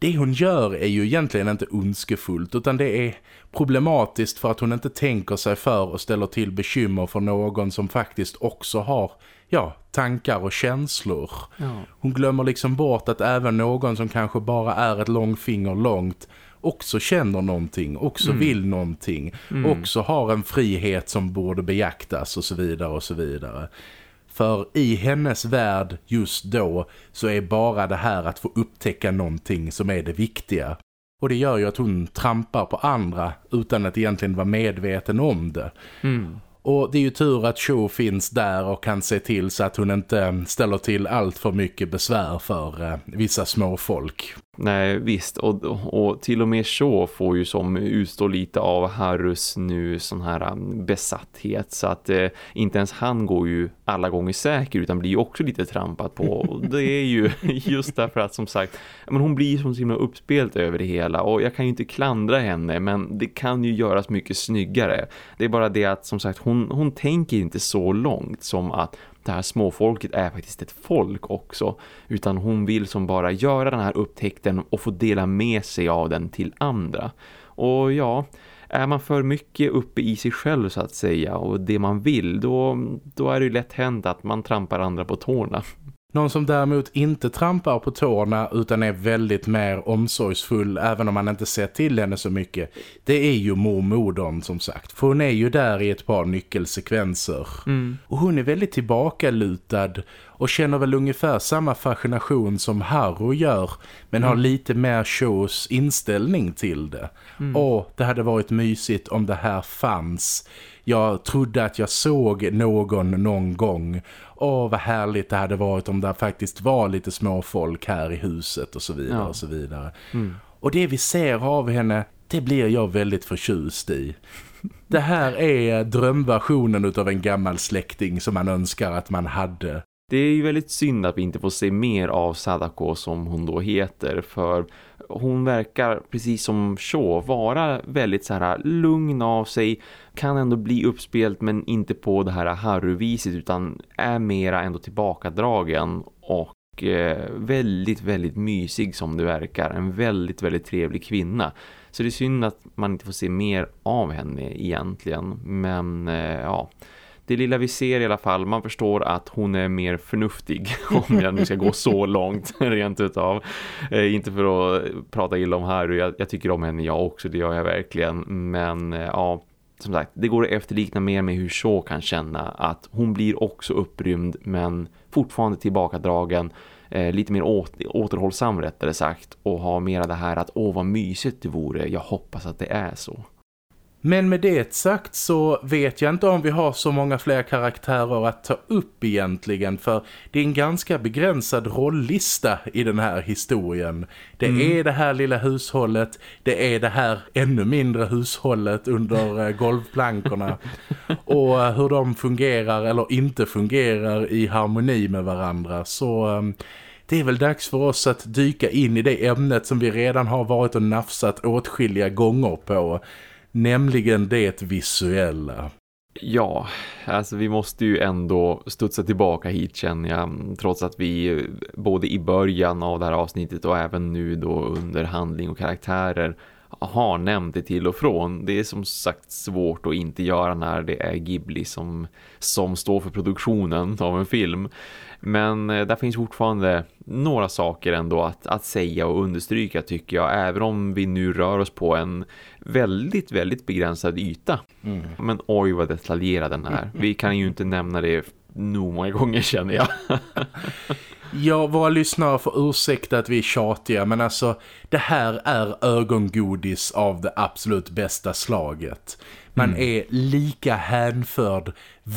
Det hon gör är ju egentligen inte ondskefullt utan det är problematiskt för att hon inte tänker sig för och ställer till bekymmer för någon som faktiskt också har ja, tankar och känslor. Ja. Hon glömmer liksom bort att även någon som kanske bara är ett långfinger långt också känner någonting, också mm. vill någonting, mm. också har en frihet som borde beaktas och så vidare och så vidare. För i hennes värld just då så är bara det här att få upptäcka någonting som är det viktiga. Och det gör ju att hon trampar på andra utan att egentligen vara medveten om det. Mm. Och det är ju tur att Cho finns där och kan se till så att hon inte ställer till allt för mycket besvär för eh, vissa småfolk. Nej visst. Och, och till och med så får ju som utstå lite av Harus nu sån här um, besatthet. Så att eh, inte ens han går ju alla gånger säker utan blir ju också lite trampat på. Och det är ju just därför att som sagt men hon blir som så himla uppspelt över det hela. Och jag kan ju inte klandra henne men det kan ju göras mycket snyggare. Det är bara det att som sagt hon, hon tänker inte så långt som att det här småfolket är faktiskt ett folk också utan hon vill som bara göra den här upptäckten och få dela med sig av den till andra. Och ja, är man för mycket uppe i sig själv så att säga och det man vill då, då är det ju lätt hänt att man trampar andra på tårna. Någon som däremot inte trampar på tårna utan är väldigt mer omsorgsfull även om man inte ser till henne så mycket. Det är ju mormodern som sagt. För hon är ju där i ett par nyckelsekvenser. Mm. Och hon är väldigt tillbakalutad och känner väl ungefär samma fascination som Harro gör men mm. har lite mer shows inställning till det. Mm. Och det hade varit mysigt om det här fanns. Jag trodde att jag såg någon någon gång. Åh, vad härligt det hade varit om det faktiskt var lite små folk här i huset och så vidare ja. och så vidare. Mm. Och det vi ser av henne, det blir jag väldigt förtjust i. Det här är drömversionen av en gammal släkting som man önskar att man hade. Det är ju väldigt synd att vi inte får se mer av Sadako som hon då heter för hon verkar precis som Shaw vara väldigt så här lugn av sig kan ändå bli uppspelt men inte på det här harruviset utan är mera ändå tillbakadragen och eh, väldigt väldigt mysig som det verkar. En väldigt väldigt trevlig kvinna. Så det är synd att man inte får se mer av henne egentligen men eh, ja det lilla vi ser i alla fall, man förstår att hon är mer förnuftig om jag nu ska gå så långt rent utav. Eh, inte för att prata illa om Harry, jag, jag, tycker om henne jag också, det gör jag verkligen. Men eh, ja, som sagt, det går att efterlikna mer med hur så kan känna att hon blir också upprymd men fortfarande tillbakadragen eh, lite mer åt, återhållsam rättare sagt och ha mera det här att åh vad mysigt det vore, jag hoppas att det är så. Men med det sagt så vet jag inte om vi har så många fler karaktärer att ta upp egentligen för det är en ganska begränsad rolllista i den här historien. Det mm. är det här lilla hushållet, det är det här ännu mindre hushållet under eh, golvplankorna och eh, hur de fungerar eller inte fungerar i harmoni med varandra så... Ehm, det är väl dags för oss att dyka in i det ämnet som vi redan har varit och nafsat åtskilliga gånger på nämligen det visuella. Ja, alltså vi måste ju ändå studsa tillbaka hit känner jag, trots att vi både i början av det här avsnittet och även nu då under handling och karaktärer har nämnt det till och från. Det är som sagt svårt att inte göra när det är Ghibli som, som står för produktionen av en film. Men eh, där finns fortfarande några saker ändå att, att säga och understryka tycker jag. Även om vi nu rör oss på en väldigt, väldigt begränsad yta. Mm. Men oj vad detaljerad den är. Vi kan ju inte nämna det nog många gånger känner jag. Ja, våra lyssnare får ursäkta att vi är tjatiga men alltså det här är ögongodis av det absolut bästa slaget. Man mm. är lika hänförd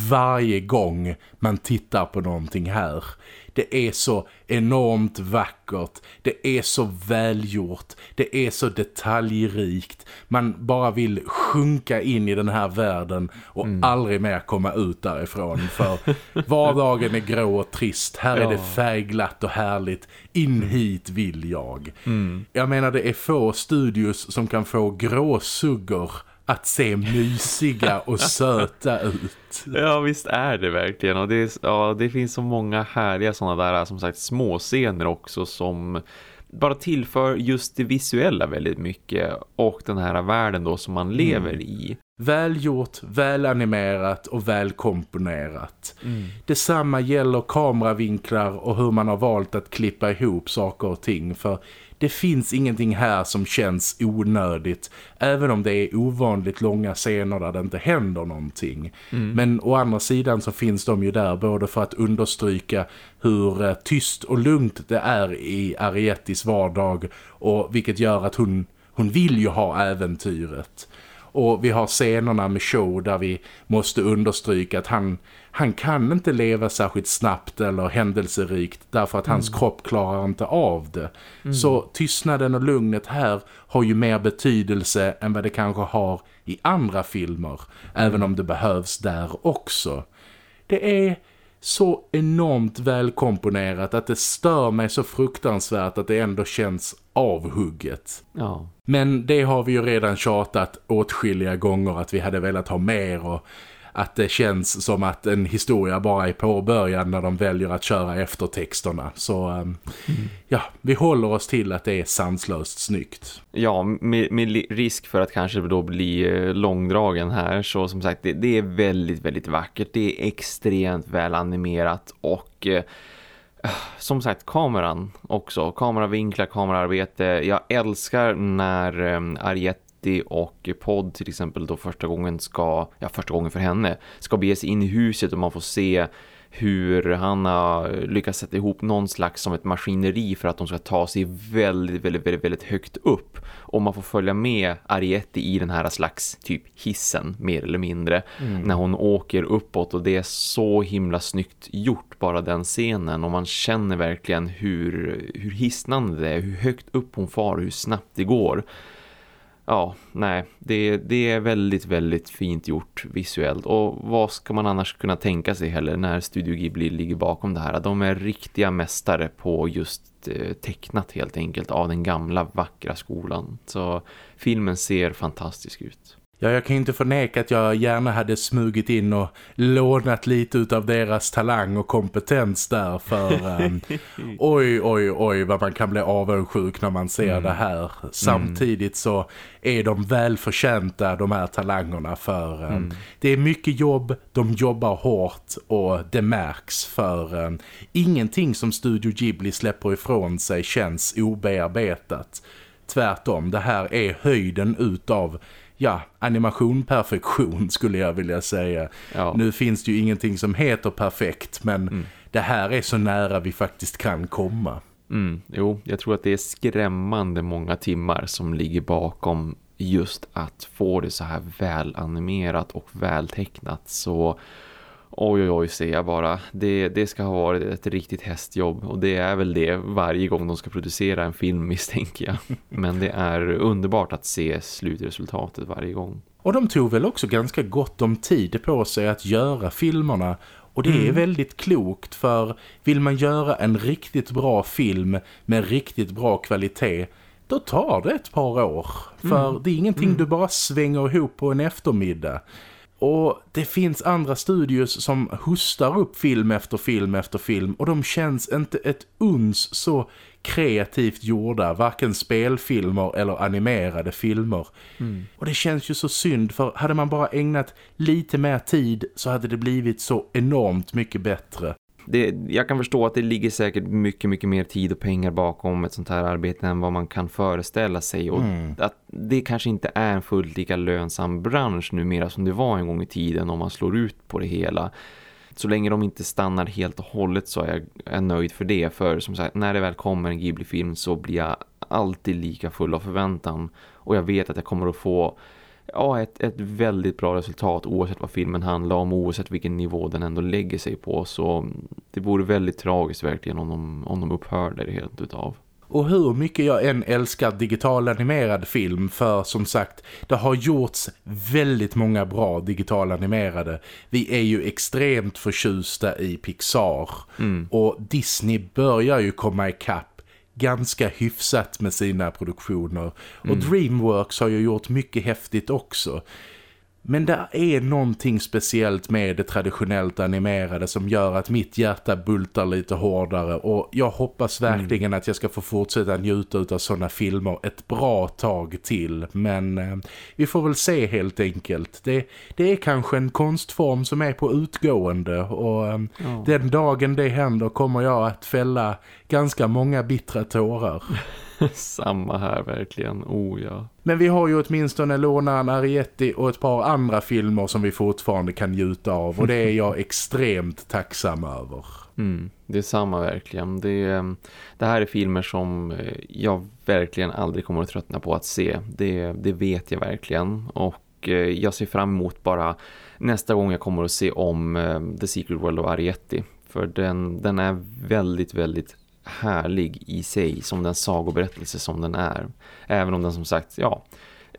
varje gång man tittar på någonting här. Det är så enormt vackert. Det är så välgjort. Det är så detaljrikt. Man bara vill sjunka in i den här världen och mm. aldrig mer komma ut därifrån. För vardagen är grå och trist. Här ja. är det färgglatt och härligt. In hit vill jag. Mm. Jag menar det är få studios som kan få gråsuggor att se mysiga och söta ut. Ja visst är det verkligen och det, är, ja, det finns så många härliga sådana där som sagt små scener också som bara tillför just det visuella väldigt mycket och den här världen då som man mm. lever mm. i. Välgjort, välanimerat och välkomponerat. Mm. Detsamma gäller kameravinklar och hur man har valt att klippa ihop saker och ting för det finns ingenting här som känns onödigt även om det är ovanligt långa scener där det inte händer någonting. Mm. Men å andra sidan så finns de ju där både för att understryka hur eh, tyst och lugnt det är i Ariettis vardag och vilket gör att hon, hon vill ju ha äventyret. Och vi har scenerna med show där vi måste understryka att han, han kan inte leva särskilt snabbt eller händelserikt därför att hans mm. kropp klarar inte av det. Mm. Så tystnaden och lugnet här har ju mer betydelse än vad det kanske har i andra filmer. Mm. Även om det behövs där också. Det är så enormt välkomponerat att det stör mig så fruktansvärt att det ändå känns avhugget. Ja. Men det har vi ju redan tjatat åtskilliga gånger att vi hade velat ha mer och att det känns som att en historia bara är påbörjad när de väljer att köra eftertexterna. Så um, mm. ja, vi håller oss till att det är sanslöst snyggt. Ja, med, med, risk för att kanske då bli eh, långdragen här så som sagt, det, det är väldigt, väldigt vackert. Det är extremt väl animerat och... Eh, eh, som sagt, kameran också. Kameravinklar, kamerarbete. Jag älskar när Ariette Betty och Podd till exempel då första gången ska, ja första gången för henne, ska bege sig in i huset och man får se hur han har lyckats sätta ihop någon slags som ett maskineri för att de ska ta sig väldigt, väldigt, väldigt, väldigt högt upp. Och man får följa med Arietti i den här slags typ hissen, mer eller mindre. Mm. När hon åker uppåt och det är så himla snyggt gjort bara den scenen. Och man känner verkligen hur, hur hisnande det är, hur högt upp hon far, hur snabbt det går ja, nej, det, det är väldigt, väldigt fint gjort visuellt. Och vad ska man annars kunna tänka sig heller när Studio Ghibli ligger bakom det här? De är riktiga mästare på just eh, tecknat helt enkelt av den gamla vackra skolan. Så filmen ser fantastisk ut. Ja, jag kan inte förneka att jag gärna hade smugit in och lånat lite av deras talang och kompetens där för um, oj, oj, oj vad man kan bli avundsjuk när man ser mm. det här. Samtidigt så är de välförtjänta de här talangerna för um, mm. det är mycket jobb, de jobbar hårt och det märks för um, ingenting som Studio Ghibli släpper ifrån sig känns obearbetat. Tvärtom, det här är höjden utav ja, animationperfektion skulle jag vilja säga. Ja. Nu finns det ju ingenting som heter perfekt men mm. det här är så nära vi faktiskt kan komma. Mm, jo, jag tror att det är skrämmande många timmar som ligger bakom just att få det så här väl animerat och vältecknat så Oj oj oj ser jag bara. Det, det ska ha varit ett riktigt hästjobb och det är väl det varje gång de ska producera en film misstänker jag. Men det är underbart att se slutresultatet varje gång. Och de tog väl också ganska gott om tid på sig att göra filmerna och det mm. är väldigt klokt för vill man göra en riktigt bra film med riktigt bra kvalitet då tar det ett par år. För mm. det är ingenting mm. du bara svänger ihop på en eftermiddag. Och det finns andra studios som hostar upp film efter film efter film och de känns inte ett uns så kreativt gjorda, varken spelfilmer eller animerade filmer. Mm. Och det känns ju så synd för hade man bara ägnat lite mer tid så hade det blivit så enormt mycket bättre. Det, jag kan förstå att det ligger säkert mycket, mycket mer tid och pengar bakom ett sånt här arbete än vad man kan föreställa sig. Och mm. att det kanske inte är en fullt lika lönsam bransch numera som det var en gång i tiden om man slår ut på det hela. Så länge de inte stannar helt och hållet så är jag, är nöjd för det. För som sagt, när det väl kommer en Ghibli-film så blir jag alltid lika full av förväntan. Och jag vet att jag kommer att få ja, ett, ett väldigt bra resultat oavsett vad filmen handlar om, oavsett vilken nivå den ändå lägger sig på. Så det vore väldigt tragiskt verkligen om de, om de upphörde det helt utav. Och hur mycket jag än älskar digital animerad film för som sagt, det har gjorts väldigt många bra digital animerade. Vi är ju extremt förtjusta i Pixar mm. och Disney börjar ju komma ikapp ganska hyfsat med sina produktioner. Och mm. Dreamworks har ju gjort mycket häftigt också. Men det är någonting speciellt med det traditionellt animerade som gör att mitt hjärta bultar lite hårdare och jag hoppas mm. verkligen mm. att jag ska få fortsätta njuta av sådana filmer ett bra tag till. Men eh, vi får väl se helt enkelt. Det, det är kanske en konstform som är på utgående och eh, ja. den dagen det händer kommer jag att fälla ganska många bittra tårar. Samma här verkligen, oh ja. Men vi har ju åtminstone Lånaren Arietti och ett par andra filmer som vi fortfarande kan njuta av och det är jag extremt tacksam över. Mm, det är samma verkligen. Det, ehm, det här är filmer som eh, jag verkligen aldrig kommer att tröttna på att se. Det, det vet jag verkligen och eh, jag ser fram emot bara nästa gång jag kommer att se om ehm, The Secret World of Arietti. För den, den är väldigt, väldigt härlig i sig som den sagoberättelse som den är. Även om den som sagt, ja,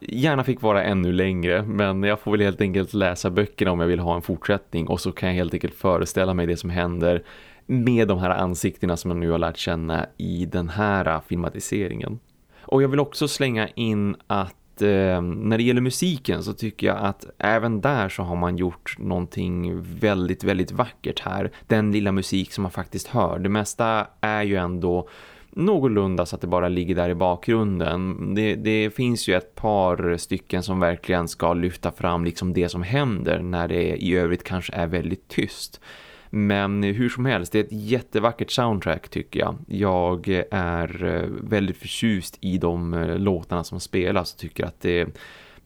gärna fick vara ännu längre men jag får väl helt enkelt läsa böckerna om jag vill ha en fortsättning och så kan jag helt enkelt föreställa mig det som händer med de här ansiktena som jag nu har lärt känna i den här filmatiseringen. Och jag vill också slänga in att eh, när det gäller musiken så tycker jag att även där så har man gjort någonting väldigt, väldigt vackert här. Den lilla musik som man faktiskt hör. Det mesta är ju ändå någorlunda så att det bara ligger där i bakgrunden. Det, det, finns ju ett par stycken som verkligen ska lyfta fram liksom det som händer när det i övrigt kanske är väldigt tyst. Men hur som helst, det är ett jättevackert soundtrack tycker jag. Jag är eh, väldigt förtjust i de eh, låtarna som spelas och tycker att det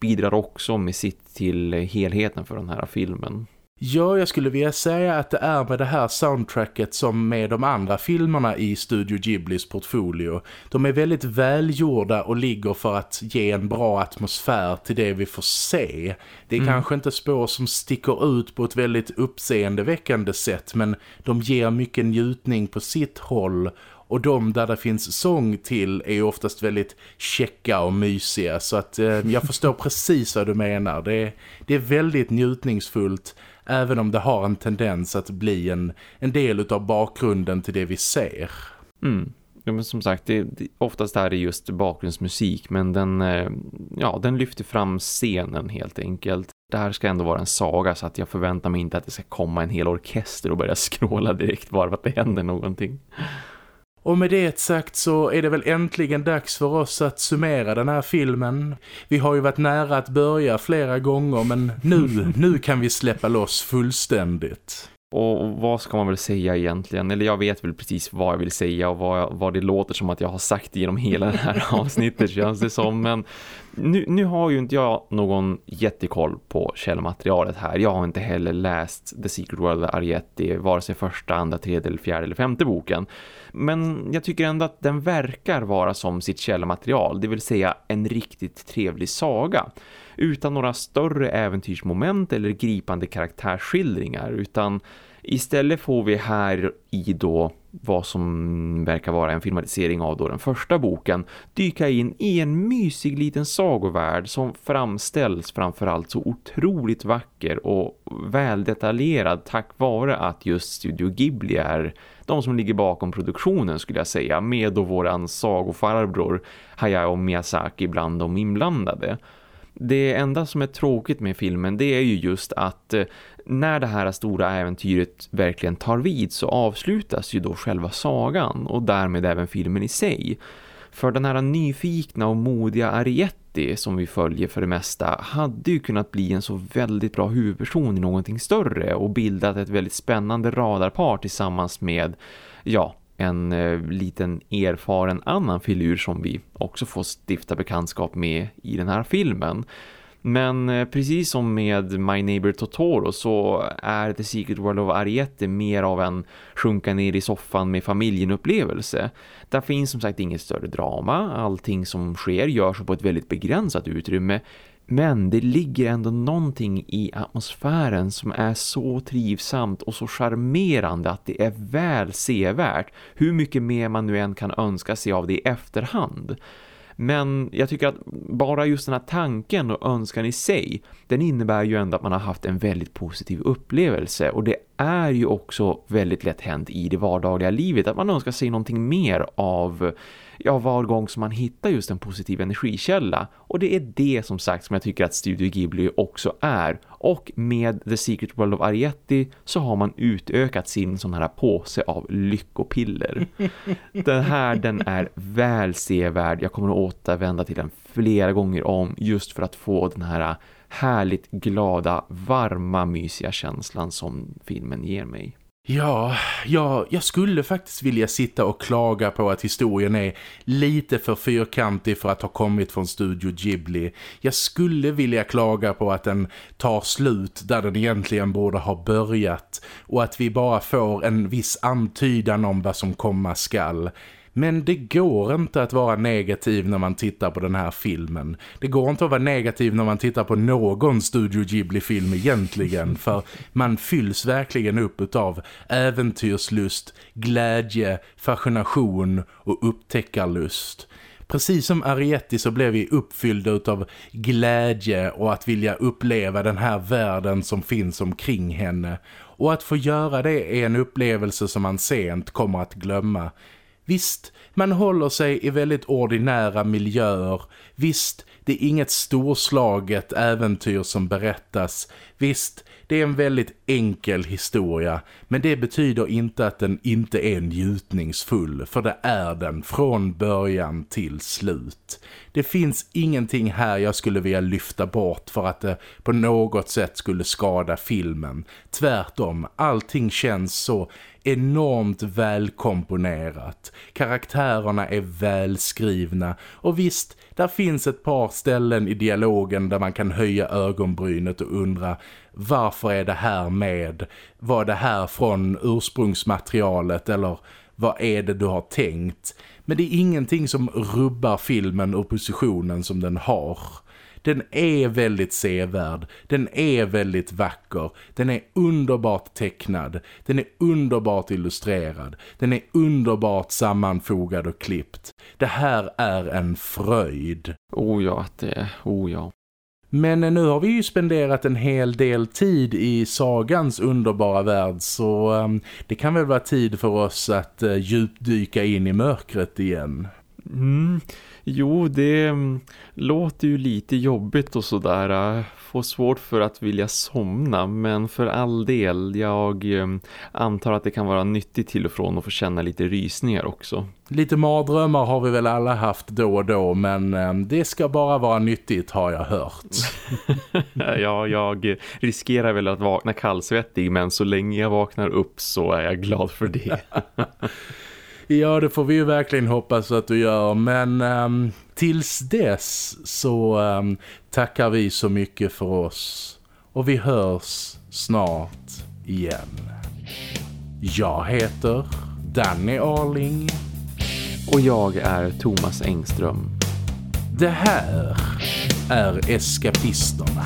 bidrar också med sitt till helheten för den här filmen. Ja, jag skulle vilja säga att det är med det här soundtracket som med de andra filmerna i Studio Ghiblis portfolio. De är väldigt välgjorda och ligger för att ge en bra atmosfär till det vi får se. Det är mm. kanske inte spår som sticker ut på ett väldigt uppseendeväckande sätt men de ger mycket njutning på sitt håll och de där det finns sång till är oftast väldigt checka och mysiga så att eh, jag förstår precis vad du menar. Det är, det är väldigt njutningsfullt även om det har en tendens att bli en, en del av bakgrunden till det vi ser. Mm. Ja, men som sagt, det, det, oftast är det just bakgrundsmusik men den, eh, ja, den lyfter fram scenen helt enkelt. Det här ska ändå vara en saga så att jag förväntar mig inte att det ska komma en hel orkester och börja skråla direkt bara för att det händer någonting. Och med det sagt så är det väl äntligen dags för oss att summera den här filmen. Vi har ju varit nära att börja flera gånger men nu, nu kan vi släppa loss fullständigt. Och vad ska man väl säga egentligen? Eller jag vet väl precis vad jag vill säga och vad, vad det låter som att jag har sagt genom hela det här avsnittet känns det som. Men nu, nu har ju inte jag någon jättekoll på källmaterialet här. Jag har inte heller läst The Secret World of Arietti, vare sig första, andra, tredje, eller fjärde eller femte boken. Men jag tycker ändå att den verkar vara som sitt källmaterial, det vill säga en riktigt trevlig saga utan några större äventyrsmoment eller gripande karaktärsskildringar utan istället får vi här i då vad som verkar vara en filmatisering av då den första boken dyka in i en mysig liten sagovärld som framställs framförallt så otroligt vacker och väldetaljerad tack vare att just Studio Ghibli är de som ligger bakom produktionen skulle jag säga med då våran sagofarbror Hayao Miyazaki bland de inblandade. Det enda som är tråkigt med filmen det är ju just att eh, när det här stora äventyret verkligen tar vid så avslutas ju då själva sagan och därmed även filmen i sig. För den här nyfikna och modiga Arietti som vi följer för det mesta hade ju kunnat bli en så väldigt bra huvudperson i någonting större och bildat ett väldigt spännande radarpar tillsammans med, ja, en eh, liten erfaren annan filur som vi också får stifta bekantskap med i den här filmen. Men eh, precis som med My Neighbor Totoro så är The Secret World of Ariete mer av en sjunka ner i soffan med familjen upplevelse. Där finns som sagt inget större drama, allting som sker görs på ett väldigt begränsat utrymme men det ligger ändå någonting i atmosfären som är så trivsamt och så charmerande att det är väl sevärt. Hur mycket mer man nu än kan önska sig av det i efterhand. Men jag tycker att bara just den här tanken och önskan i sig, den innebär ju ändå att man har haft en väldigt positiv upplevelse. Och det är ju också väldigt lätt hänt i det vardagliga livet att man önskar sig någonting mer av ja, var gång som man hittar just en positiv energikälla. Och det är det som sagt som jag tycker att Studio Ghibli också är. Och med The Secret World of Arietti så har man utökat sin sån här påse av lyckopiller. den här den är väl sevärd. Jag kommer att återvända till den flera gånger om just för att få den här härligt glada, varma, mysiga känslan som filmen ger mig. Ja, ja, jag skulle faktiskt vilja sitta och klaga på att historien är lite för fyrkantig för att ha kommit från Studio Ghibli. Jag skulle vilja klaga på att den tar slut där den egentligen borde ha börjat och att vi bara får en viss antydan om vad som komma skall. Men det går inte att vara negativ när man tittar på den här filmen. Det går inte att vara negativ när man tittar på någon Studio Ghibli-film egentligen. För man fylls verkligen upp av äventyrslust, glädje, fascination och upptäckarlust. Precis som Arietti så blev vi uppfyllda av glädje och att vilja uppleva den här världen som finns omkring henne. Och att få göra det är en upplevelse som man sent kommer att glömma. Visst, man håller sig i väldigt ordinära miljöer. Visst, det är inget storslaget äventyr som berättas. Visst, det är en väldigt enkel historia. Men det betyder inte att den inte är njutningsfull. För det är den från början till slut. Det finns ingenting här jag skulle vilja lyfta bort för att det på något sätt skulle skada filmen. Tvärtom, allting känns så enormt välkomponerat. Karaktärerna är välskrivna och visst, där finns ett par ställen i dialogen där man kan höja ögonbrynet och undra varför är det här med? Var det här från ursprungsmaterialet eller vad är det du har tänkt? Men det är ingenting som rubbar filmen och positionen som den har. Den är väldigt sevärd, den är väldigt vacker, den är underbart tecknad, den är underbart illustrerad, den är underbart sammanfogad och klippt. Det här är en fröjd. Oh ja, det är, oh ja. Men nu har vi ju spenderat en hel del tid i sagans underbara värld så um, det kan väl vara tid för oss att uh, djupdyka in i mörkret igen. Mm, Jo, det mm, låter ju lite jobbigt och sådär. Äh, få svårt för att vilja somna. Men för all del, jag mm, antar att det kan vara nyttigt till och från att få känna lite rysningar också. Lite mardrömmar har vi väl alla haft då och då. Men mm, det ska bara vara nyttigt har jag hört. ja, jag riskerar väl att vakna kallsvettig. Men så länge jag vaknar upp så är jag glad för det. Ja, det får vi ju verkligen hoppas att du gör. Men um, tills dess så um, tackar vi så mycket för oss. Och vi hörs snart igen. Jag heter Danny Arling. Och jag är Thomas Engström. Det här är Eskapisterna.